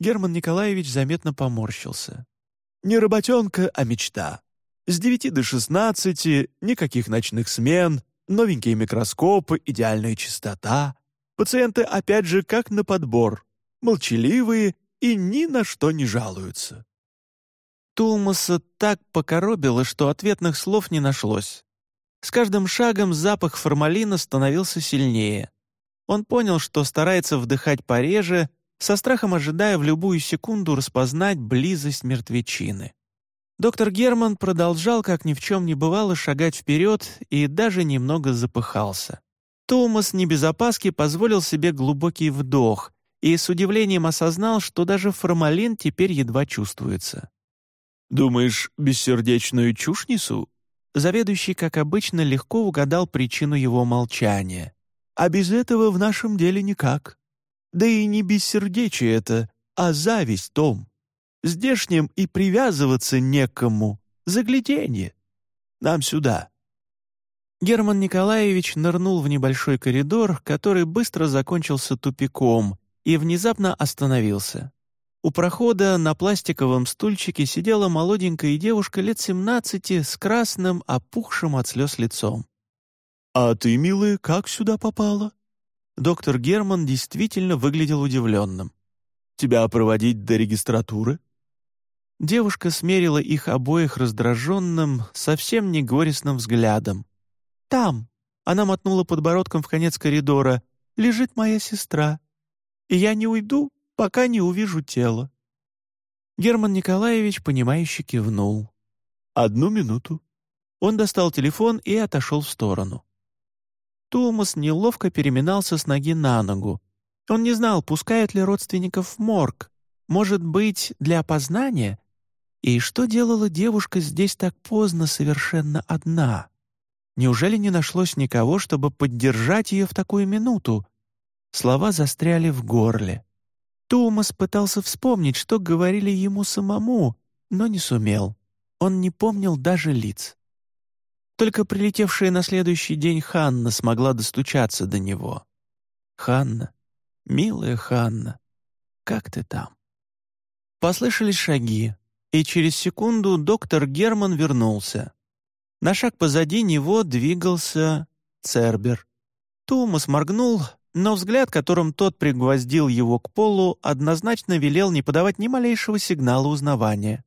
Герман Николаевич заметно поморщился. «Не работенка, а мечта. С девяти до шестнадцати, никаких ночных смен, новенькие микроскопы, идеальная чистота. Пациенты опять же как на подбор, молчаливые и ни на что не жалуются. Тулмаса так покоробило, что ответных слов не нашлось. С каждым шагом запах формалина становился сильнее. Он понял, что старается вдыхать пореже, со страхом ожидая в любую секунду распознать близость мертвечины. Доктор Герман продолжал, как ни в чем не бывало, шагать вперед и даже немного запыхался. Томас не без опаски позволил себе глубокий вдох и с удивлением осознал, что даже формалин теперь едва чувствуется. «Думаешь, бессердечную чушь несу?» Заведующий, как обычно, легко угадал причину его молчания. «А без этого в нашем деле никак. Да и не бессердечие это, а зависть, Том. Здешним и привязываться некому. Загляденье. Нам сюда». Герман Николаевич нырнул в небольшой коридор, который быстро закончился тупиком, и внезапно остановился. У прохода на пластиковом стульчике сидела молоденькая девушка лет 17 с красным, опухшим от слез лицом. «А ты, милая, как сюда попала?» Доктор Герман действительно выглядел удивленным. «Тебя проводить до регистратуры?» Девушка смерила их обоих раздраженным, совсем не горестным взглядом. «Там!» — она мотнула подбородком в конец коридора. «Лежит моя сестра. И я не уйду, пока не увижу тело». Герман Николаевич, понимающе кивнул. «Одну минуту». Он достал телефон и отошел в сторону. Томас неловко переминался с ноги на ногу. Он не знал, пускают ли родственников в морг. Может быть, для опознания? И что делала девушка здесь так поздно совершенно одна? Неужели не нашлось никого, чтобы поддержать ее в такую минуту? Слова застряли в горле. Томас пытался вспомнить, что говорили ему самому, но не сумел. Он не помнил даже лиц. Только прилетевшая на следующий день Ханна смогла достучаться до него. «Ханна, милая Ханна, как ты там?» Послышались шаги и через секунду доктор Герман вернулся. На шаг позади него двигался Цербер. Томас моргнул, но взгляд, которым тот пригвоздил его к полу, однозначно велел не подавать ни малейшего сигнала узнавания.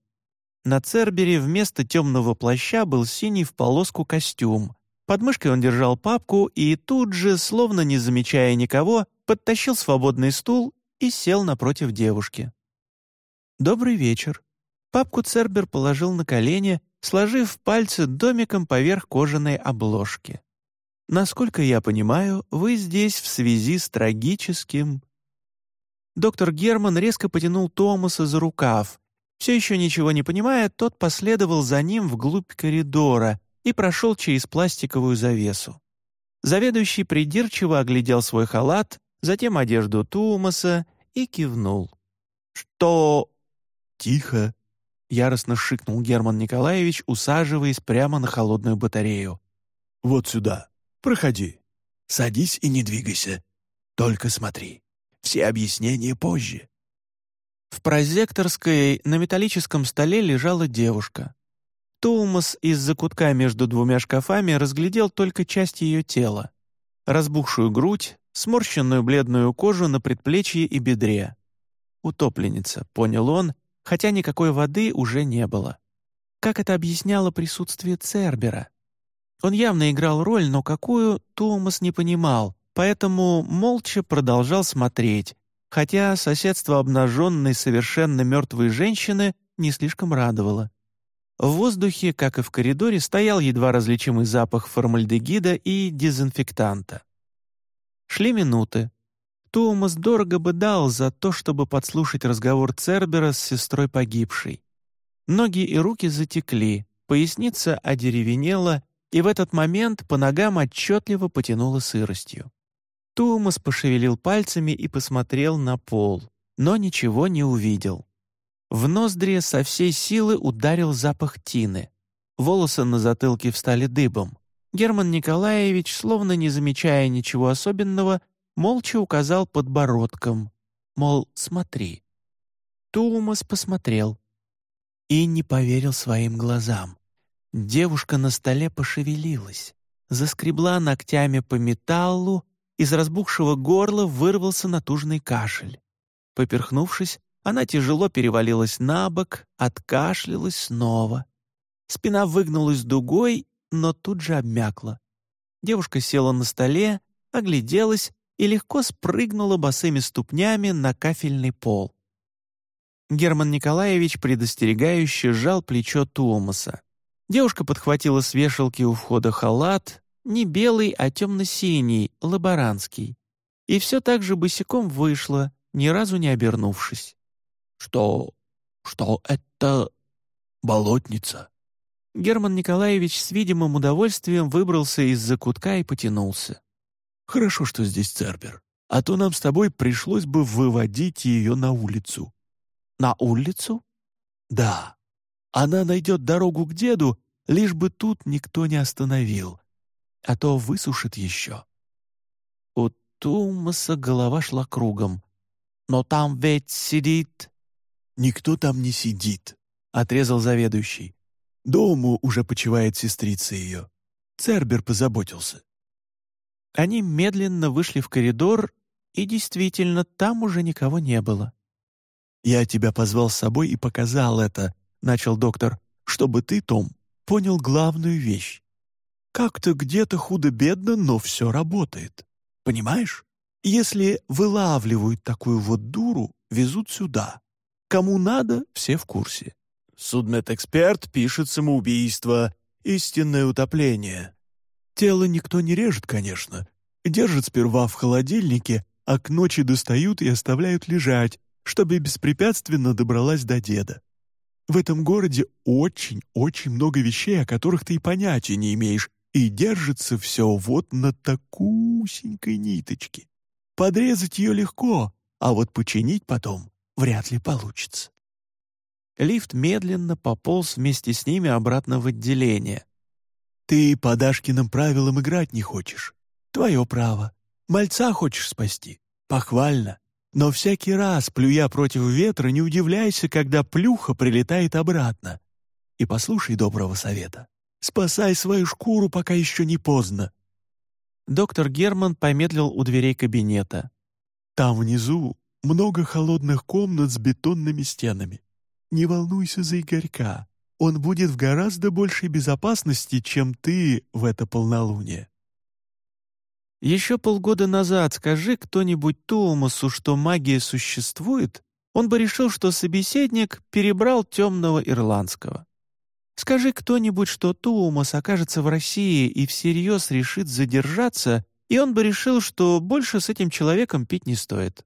На Цербере вместо темного плаща был синий в полоску костюм. Под мышкой он держал папку и тут же, словно не замечая никого, подтащил свободный стул и сел напротив девушки. «Добрый вечер», Папку Цербер положил на колени, сложив пальцы домиком поверх кожаной обложки. «Насколько я понимаю, вы здесь в связи с трагическим...» Доктор Герман резко потянул Томаса за рукав. Все еще ничего не понимая, тот последовал за ним вглубь коридора и прошел через пластиковую завесу. Заведующий придирчиво оглядел свой халат, затем одежду Томаса и кивнул. «Что...» «Тихо!» — яростно шикнул Герман Николаевич, усаживаясь прямо на холодную батарею. «Вот сюда. Проходи. Садись и не двигайся. Только смотри. Все объяснения позже». В прозекторской на металлическом столе лежала девушка. Томас из-за кутка между двумя шкафами разглядел только часть ее тела. Разбухшую грудь, сморщенную бледную кожу на предплечье и бедре. «Утопленница», — понял он, хотя никакой воды уже не было. Как это объясняло присутствие Цербера? Он явно играл роль, но какую, Томас не понимал, поэтому молча продолжал смотреть, хотя соседство обнаженной совершенно мертвой женщины не слишком радовало. В воздухе, как и в коридоре, стоял едва различимый запах формальдегида и дезинфектанта. Шли минуты. Томас дорого бы дал за то, чтобы подслушать разговор Цербера с сестрой погибшей. Ноги и руки затекли, поясница одеревенела, и в этот момент по ногам отчетливо потянуло сыростью. Томас пошевелил пальцами и посмотрел на пол, но ничего не увидел. В ноздри со всей силы ударил запах тины. Волосы на затылке встали дыбом. Герман Николаевич, словно не замечая ничего особенного, молча указал подбородком, мол, смотри. Тумас посмотрел и не поверил своим глазам. Девушка на столе пошевелилась, заскребла ногтями по металлу, из разбухшего горла вырвался натужный кашель. Поперхнувшись, она тяжело перевалилась на бок, откашлялась снова. Спина выгнулась дугой, но тут же обмякла. Девушка села на столе, огляделась и легко спрыгнула босыми ступнями на кафельный пол. Герман Николаевич предостерегающе сжал плечо Туомаса. Девушка подхватила с вешалки у входа халат, не белый, а темно-синий, лаборантский. И все так же босиком вышла, ни разу не обернувшись. «Что... что это... болотница?» Герман Николаевич с видимым удовольствием выбрался из закутка и потянулся. «Хорошо, что здесь Цербер, а то нам с тобой пришлось бы выводить ее на улицу». «На улицу?» «Да. Она найдет дорогу к деду, лишь бы тут никто не остановил, а то высушит еще». У Тумаса голова шла кругом. «Но там ведь сидит...» «Никто там не сидит», — отрезал заведующий. «Дому уже почивает сестрица ее. Цербер позаботился». Они медленно вышли в коридор, и действительно, там уже никого не было. «Я тебя позвал с собой и показал это», — начал доктор, «чтобы ты, Том, понял главную вещь. Как-то где-то худо-бедно, но все работает. Понимаешь? Если вылавливают такую вот дуру, везут сюда. Кому надо, все в курсе. Судмедэксперт пишет самоубийство, истинное утопление. Тело никто не режет, конечно. Держат сперва в холодильнике, а к ночи достают и оставляют лежать, чтобы беспрепятственно добралась до деда. В этом городе очень-очень много вещей, о которых ты и понятия не имеешь, и держится все вот на такусенькой ниточке. Подрезать ее легко, а вот починить потом вряд ли получится. Лифт медленно пополз вместе с ними обратно в отделение. «Ты по Дашкиным правилам играть не хочешь. Твое право. Мальца хочешь спасти. Похвально. Но всякий раз, плюя против ветра, не удивляйся, когда плюха прилетает обратно. И послушай доброго совета. Спасай свою шкуру, пока еще не поздно. Доктор Герман помедлил у дверей кабинета. Там внизу много холодных комнат с бетонными стенами. Не волнуйся за Игорька. Он будет в гораздо большей безопасности, чем ты в это полнолуние. Еще полгода назад скажи кто-нибудь Туумасу, что магия существует, он бы решил, что собеседник перебрал темного ирландского. Скажи кто-нибудь, что Туумас окажется в России и всерьез решит задержаться, и он бы решил, что больше с этим человеком пить не стоит.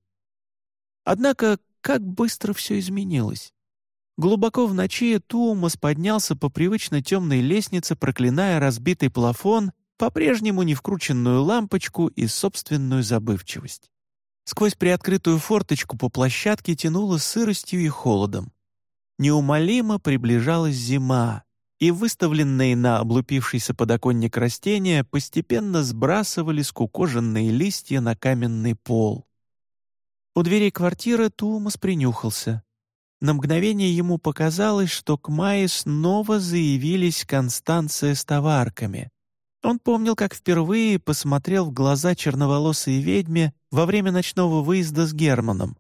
Однако, как быстро все изменилось. Глубоко в ночи Туумас поднялся по привычно темной лестнице, проклиная разбитый плафон по-прежнему не вкрученную лампочку и собственную забывчивость. Сквозь приоткрытую форточку по площадке тянуло сыростью и холодом. Неумолимо приближалась зима, и выставленные на облупившийся подоконник растения постепенно сбрасывали скукоженные листья на каменный пол. У дверей квартиры Туумас принюхался. На мгновение ему показалось, что к Майе снова заявились Констанция с товарками. Он помнил, как впервые посмотрел в глаза черноволосой ведьме во время ночного выезда с Германом.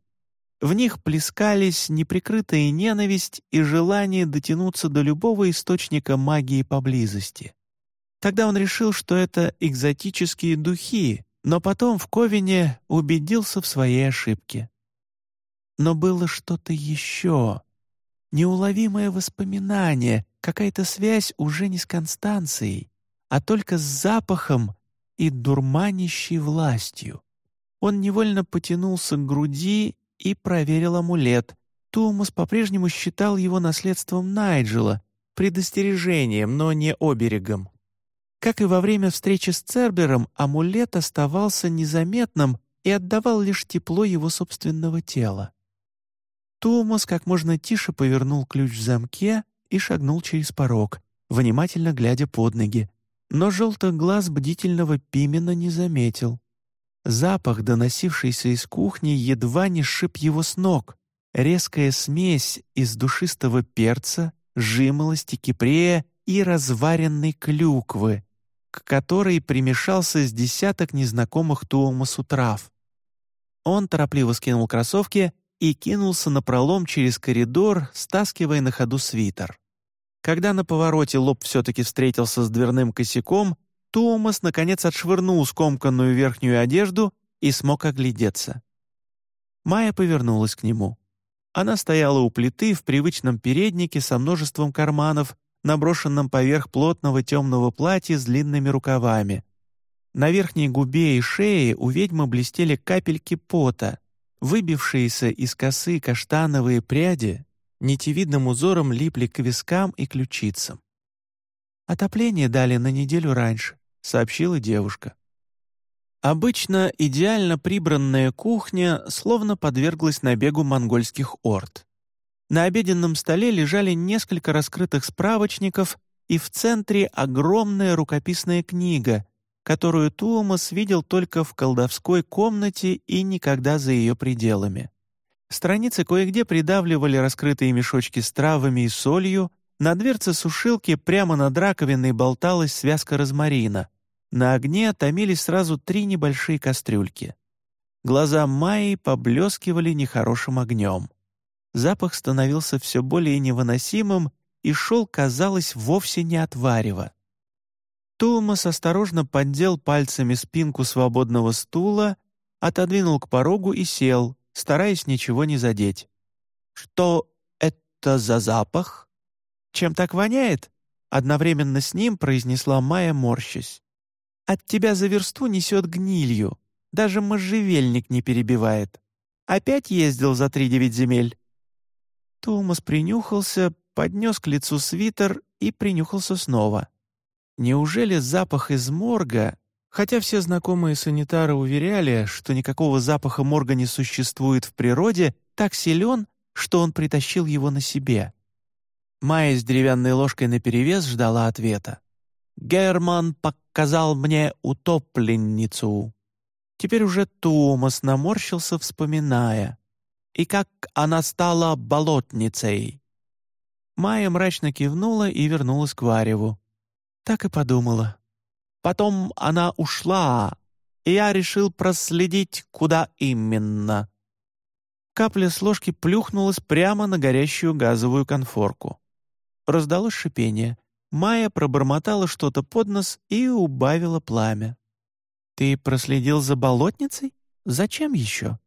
В них плескались неприкрытая ненависть и желание дотянуться до любого источника магии поблизости. Тогда он решил, что это экзотические духи, но потом в Ковине убедился в своей ошибке. Но было что-то еще. Неуловимое воспоминание, какая-то связь уже не с Констанцией, а только с запахом и дурманящей властью. Он невольно потянулся к груди и проверил амулет. Томас по-прежнему считал его наследством Найджела, предостережением, но не оберегом. Как и во время встречи с Цербером, амулет оставался незаметным и отдавал лишь тепло его собственного тела. Томас как можно тише повернул ключ в замке и шагнул через порог, внимательно глядя под ноги, но желтых глаз бдительного Пимена не заметил. Запах, доносившийся из кухни, едва не сшиб его с ног. Резкая смесь из душистого перца, жимолости, кипрея и разваренной клюквы, к которой примешался с десяток незнакомых Туомасу трав. Он торопливо скинул кроссовки и кинулся на пролом через коридор, стаскивая на ходу свитер. Когда на повороте лоб все-таки встретился с дверным косяком, Томас, наконец, отшвырнул скомканную верхнюю одежду и смог оглядеться. Майя повернулась к нему. Она стояла у плиты в привычном переднике со множеством карманов, наброшенном поверх плотного темного платья с длинными рукавами. На верхней губе и шее у ведьмы блестели капельки пота, выбившиеся из косы каштановые пряди нитевидным узором липли к вискам и ключицам. «Отопление дали на неделю раньше», — сообщила девушка. Обычно идеально прибранная кухня словно подверглась набегу монгольских орд. На обеденном столе лежали несколько раскрытых справочников и в центре огромная рукописная книга, которую Туумас видел только в колдовской комнате и никогда за ее пределами. Страницы кое-где придавливали раскрытые мешочки с травами и солью, на дверце сушилки прямо над раковиной болталась связка розмарина, на огне томились сразу три небольшие кастрюльки. Глаза Майи поблескивали нехорошим огнем. Запах становился все более невыносимым и шел, казалось, вовсе не от. Томас осторожно поддел пальцами спинку свободного стула, отодвинул к порогу и сел, стараясь ничего не задеть. «Что это за запах?» «Чем так воняет?» Одновременно с ним произнесла Майя, морщась. От тебя за версту несет гнилью. Даже можжевельник не перебивает. Опять ездил за три девять земель?» Томас принюхался, поднес к лицу свитер и принюхался снова. Неужели запах из морга, хотя все знакомые санитары уверяли, что никакого запаха морга не существует в природе, так силен, что он притащил его на себе? Майя с деревянной ложкой наперевес ждала ответа. Герман показал мне утопленницу. Теперь уже Томас наморщился, вспоминая. И как она стала болотницей. Майя мрачно кивнула и вернулась к Вареву. Так и подумала. Потом она ушла, и я решил проследить, куда именно. Капля с ложки плюхнулась прямо на горящую газовую конфорку. Раздалось шипение. Майя пробормотала что-то под нос и убавила пламя. «Ты проследил за болотницей? Зачем еще?»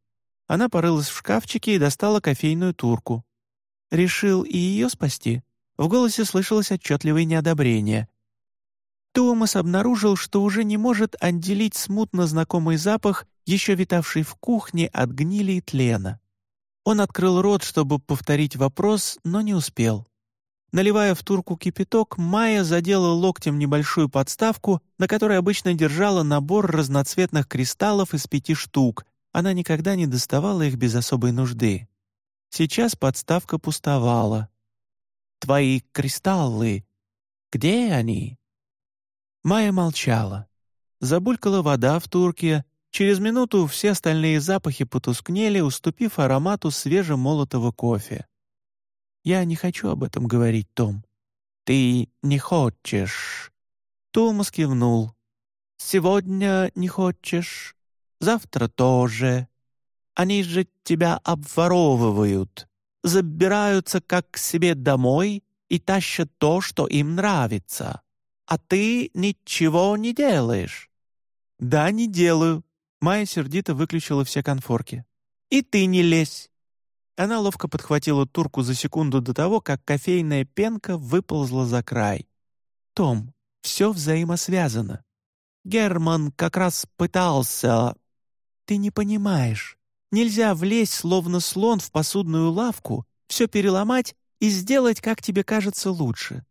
Она порылась в шкафчике и достала кофейную турку. «Решил и ее спасти?» В голосе слышалось отчетливое неодобрение. Томас обнаружил, что уже не может отделить смутно знакомый запах, еще витавший в кухне от гнили и тлена. Он открыл рот, чтобы повторить вопрос, но не успел. Наливая в турку кипяток, Майя задела локтем небольшую подставку, на которой обычно держала набор разноцветных кристаллов из пяти штук. Она никогда не доставала их без особой нужды. Сейчас подставка пустовала. «Твои кристаллы! Где они?» Майя молчала. Забулькала вода в турке. Через минуту все остальные запахи потускнели, уступив аромату свежемолотого кофе. «Я не хочу об этом говорить, Том». «Ты не хочешь?» Томас кивнул. «Сегодня не хочешь, завтра тоже. Они же тебя обворовывают, забираются как к себе домой и тащат то, что им нравится. А ты ничего не делаешь». «Да, не делаю». Майя сердито выключила все конфорки. «И ты не лезь. Она ловко подхватила турку за секунду до того, как кофейная пенка выползла за край. «Том, все взаимосвязано. Герман как раз пытался...» «Ты не понимаешь. Нельзя влезть, словно слон, в посудную лавку, все переломать и сделать, как тебе кажется, лучше.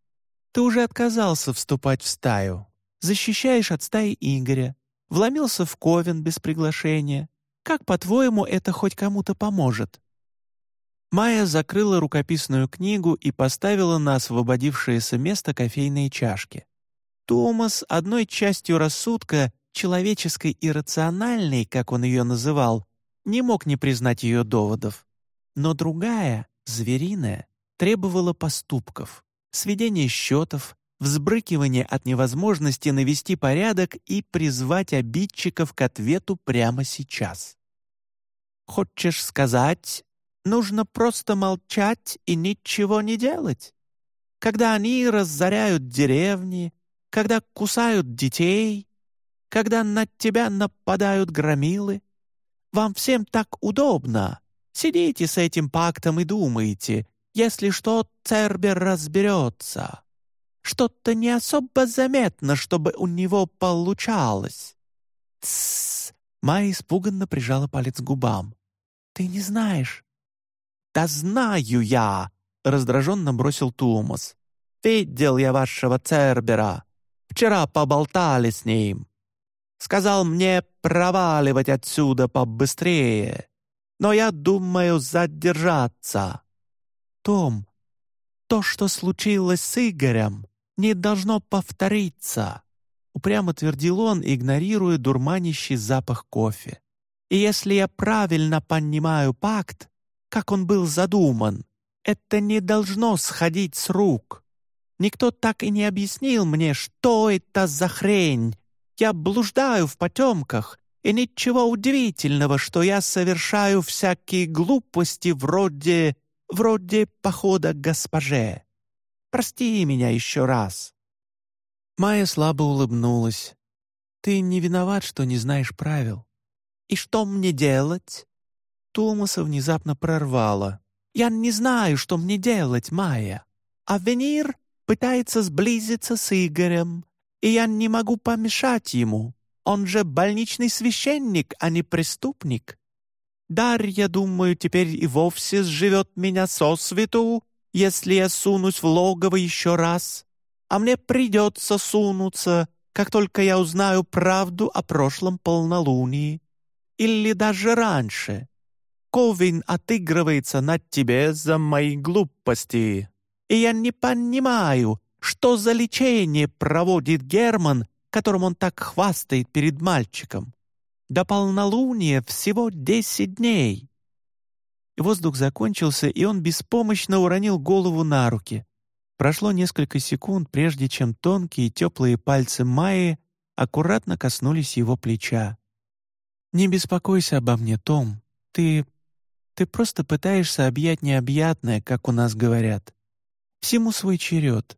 Ты уже отказался вступать в стаю. Защищаешь от стаи Игоря. Вломился в ковен без приглашения. Как, по-твоему, это хоть кому-то поможет?» Майя закрыла рукописную книгу и поставила на освободившееся место кофейные чашки. Томас одной частью рассудка, человеческой и рациональной, как он ее называл, не мог не признать ее доводов. Но другая, звериная, требовала поступков, сведения счетов, взбрыкивания от невозможности навести порядок и призвать обидчиков к ответу прямо сейчас. «Хочешь сказать, Нужно просто молчать и ничего не делать. Когда они разоряют деревни, когда кусают детей, когда над тебя нападают громилы, вам всем так удобно, Сидите с этим пактом и думайте, если что, Цербер разберется. Что-то не особо заметно, чтобы у него получалось». «Тссс!» — Майя испуганно прижала палец к губам. «Ты не знаешь?» «Да знаю я!» — раздраженно бросил Тумас. «Видел я вашего Цербера. Вчера поболтали с ним. Сказал мне проваливать отсюда побыстрее но я думаю задержаться. Том, то, что случилось с Игорем, не должно повториться», — упрямо твердил он, игнорируя дурманящий запах кофе. «И если я правильно понимаю пакт, как он был задуман, это не должно сходить с рук. Никто так и не объяснил мне, что это за хрень. Я блуждаю в потемках и ничего удивительного, что я совершаю всякие глупости вроде... вроде похода к госпоже. Прости меня еще раз». Майя слабо улыбнулась. «Ты не виноват, что не знаешь правил». «И что мне делать?» Томаса внезапно прорвало. «Я не знаю, что мне делать, Майя. А Венир пытается сблизиться с Игорем, и я не могу помешать ему. Он же больничный священник, а не преступник. Дарья, думаю, теперь и вовсе сживет меня со свету, если я сунусь в логово еще раз. А мне придется сунуться, как только я узнаю правду о прошлом полнолунии. Или даже раньше. Ковин отыгрывается над тебе за мои глупости. И я не понимаю, что за лечение проводит Герман которым он так хвастает перед мальчиком. До полнолуния всего десять дней. Воздух закончился, и он беспомощно уронил голову на руки. Прошло несколько секунд, прежде чем тонкие теплые пальцы Майи аккуратно коснулись его плеча. «Не беспокойся обо мне, Том. Ты... ты просто пытаешься объять необъятное, как у нас говорят. Всему свой черед.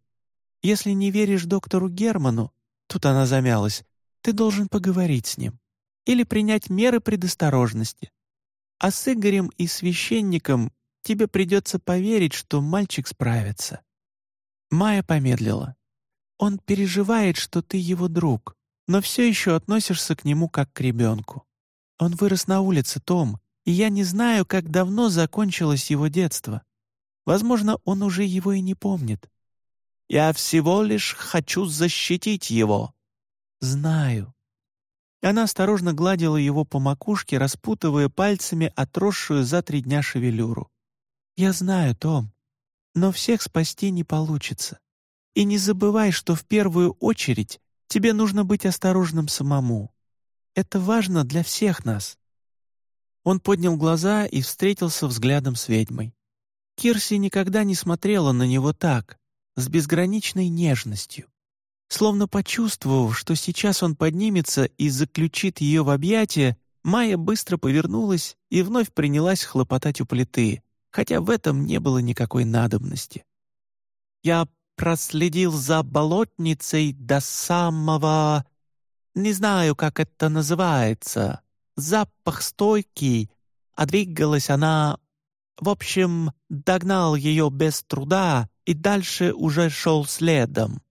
Если не веришь доктору Герману, Тут она замялась. «Ты должен поговорить с ним. Или принять меры предосторожности. А с Игорем и священником тебе придется поверить, что мальчик справится». Майя помедлила. «Он переживает, что ты его друг, но все еще относишься к нему как к ребенку. Он вырос на улице, Том, и я не знаю, как давно закончилось его детство. Возможно, он уже его и не помнит. Я всего лишь хочу защитить его». «Знаю». Она осторожно гладила его по макушке, распутывая пальцами отросшую за три дня шевелюру. «Я знаю, Том, но всех спасти не получится. И не забывай, что в первую очередь тебе нужно быть осторожным самому. Это важно для всех нас». Он поднял глаза и встретился взглядом с ведьмой. Кирси никогда не смотрела на него так, с безграничной нежностью. Словно почувствовав, что сейчас он поднимется и заключит ее в объятия, Майя быстро повернулась и вновь принялась хлопотать у плиты, хотя в этом не было никакой надобности. «Я проследил за болотницей до самого... Не знаю, как это называется. Запах стойкий, а двигалась она... В общем, догнал ее без труда и дальше уже шел следом.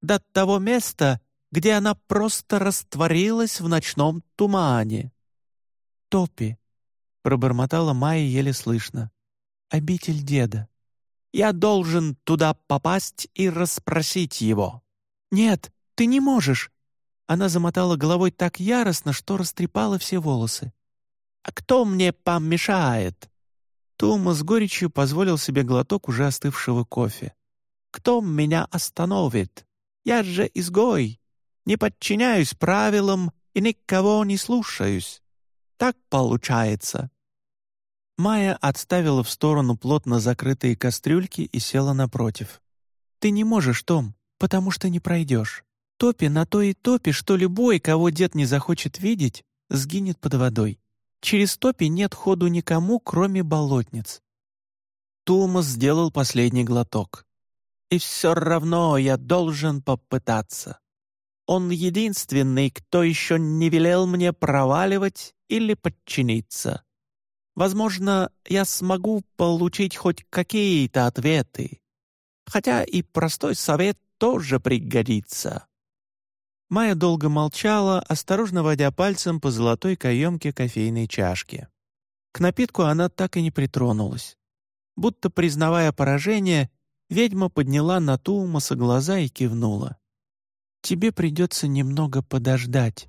До того места, где она просто растворилась в ночном тумане. «Топи», — пробормотала Майя еле слышно, — «обитель деда. Я должен туда попасть и расспросить его». «Нет, ты не можешь!» Она замотала головой так яростно, что растрепала все волосы. «А кто мне помешает?» Тома с горечью позволил себе глоток уже остывшего кофе. «Кто меня остановит? Я же изгой, не подчиняюсь правилам и никого не слушаюсь. Так получается». Майя отставила в сторону плотно закрытые кастрюльки и села напротив. «Ты не можешь, Том, потому что не пройдешь. Топи на то и топи, что любой, кого дед не захочет видеть, сгинет под водой. Через топи нет ходу никому, кроме болотниц. Томас сделал последний глоток. «И все равно я должен попытаться. Он единственный, кто еще не велел мне проваливать или подчиниться. Возможно, я смогу получить хоть какие-то ответы. Хотя и простой совет тоже пригодится». Майя долго молчала, осторожно водя пальцем по золотой каемке кофейной чашки. К напитку она так и не притронулась. Будто признавая поражение, ведьма подняла на Туумаса глаза и кивнула. «Тебе придется немного подождать».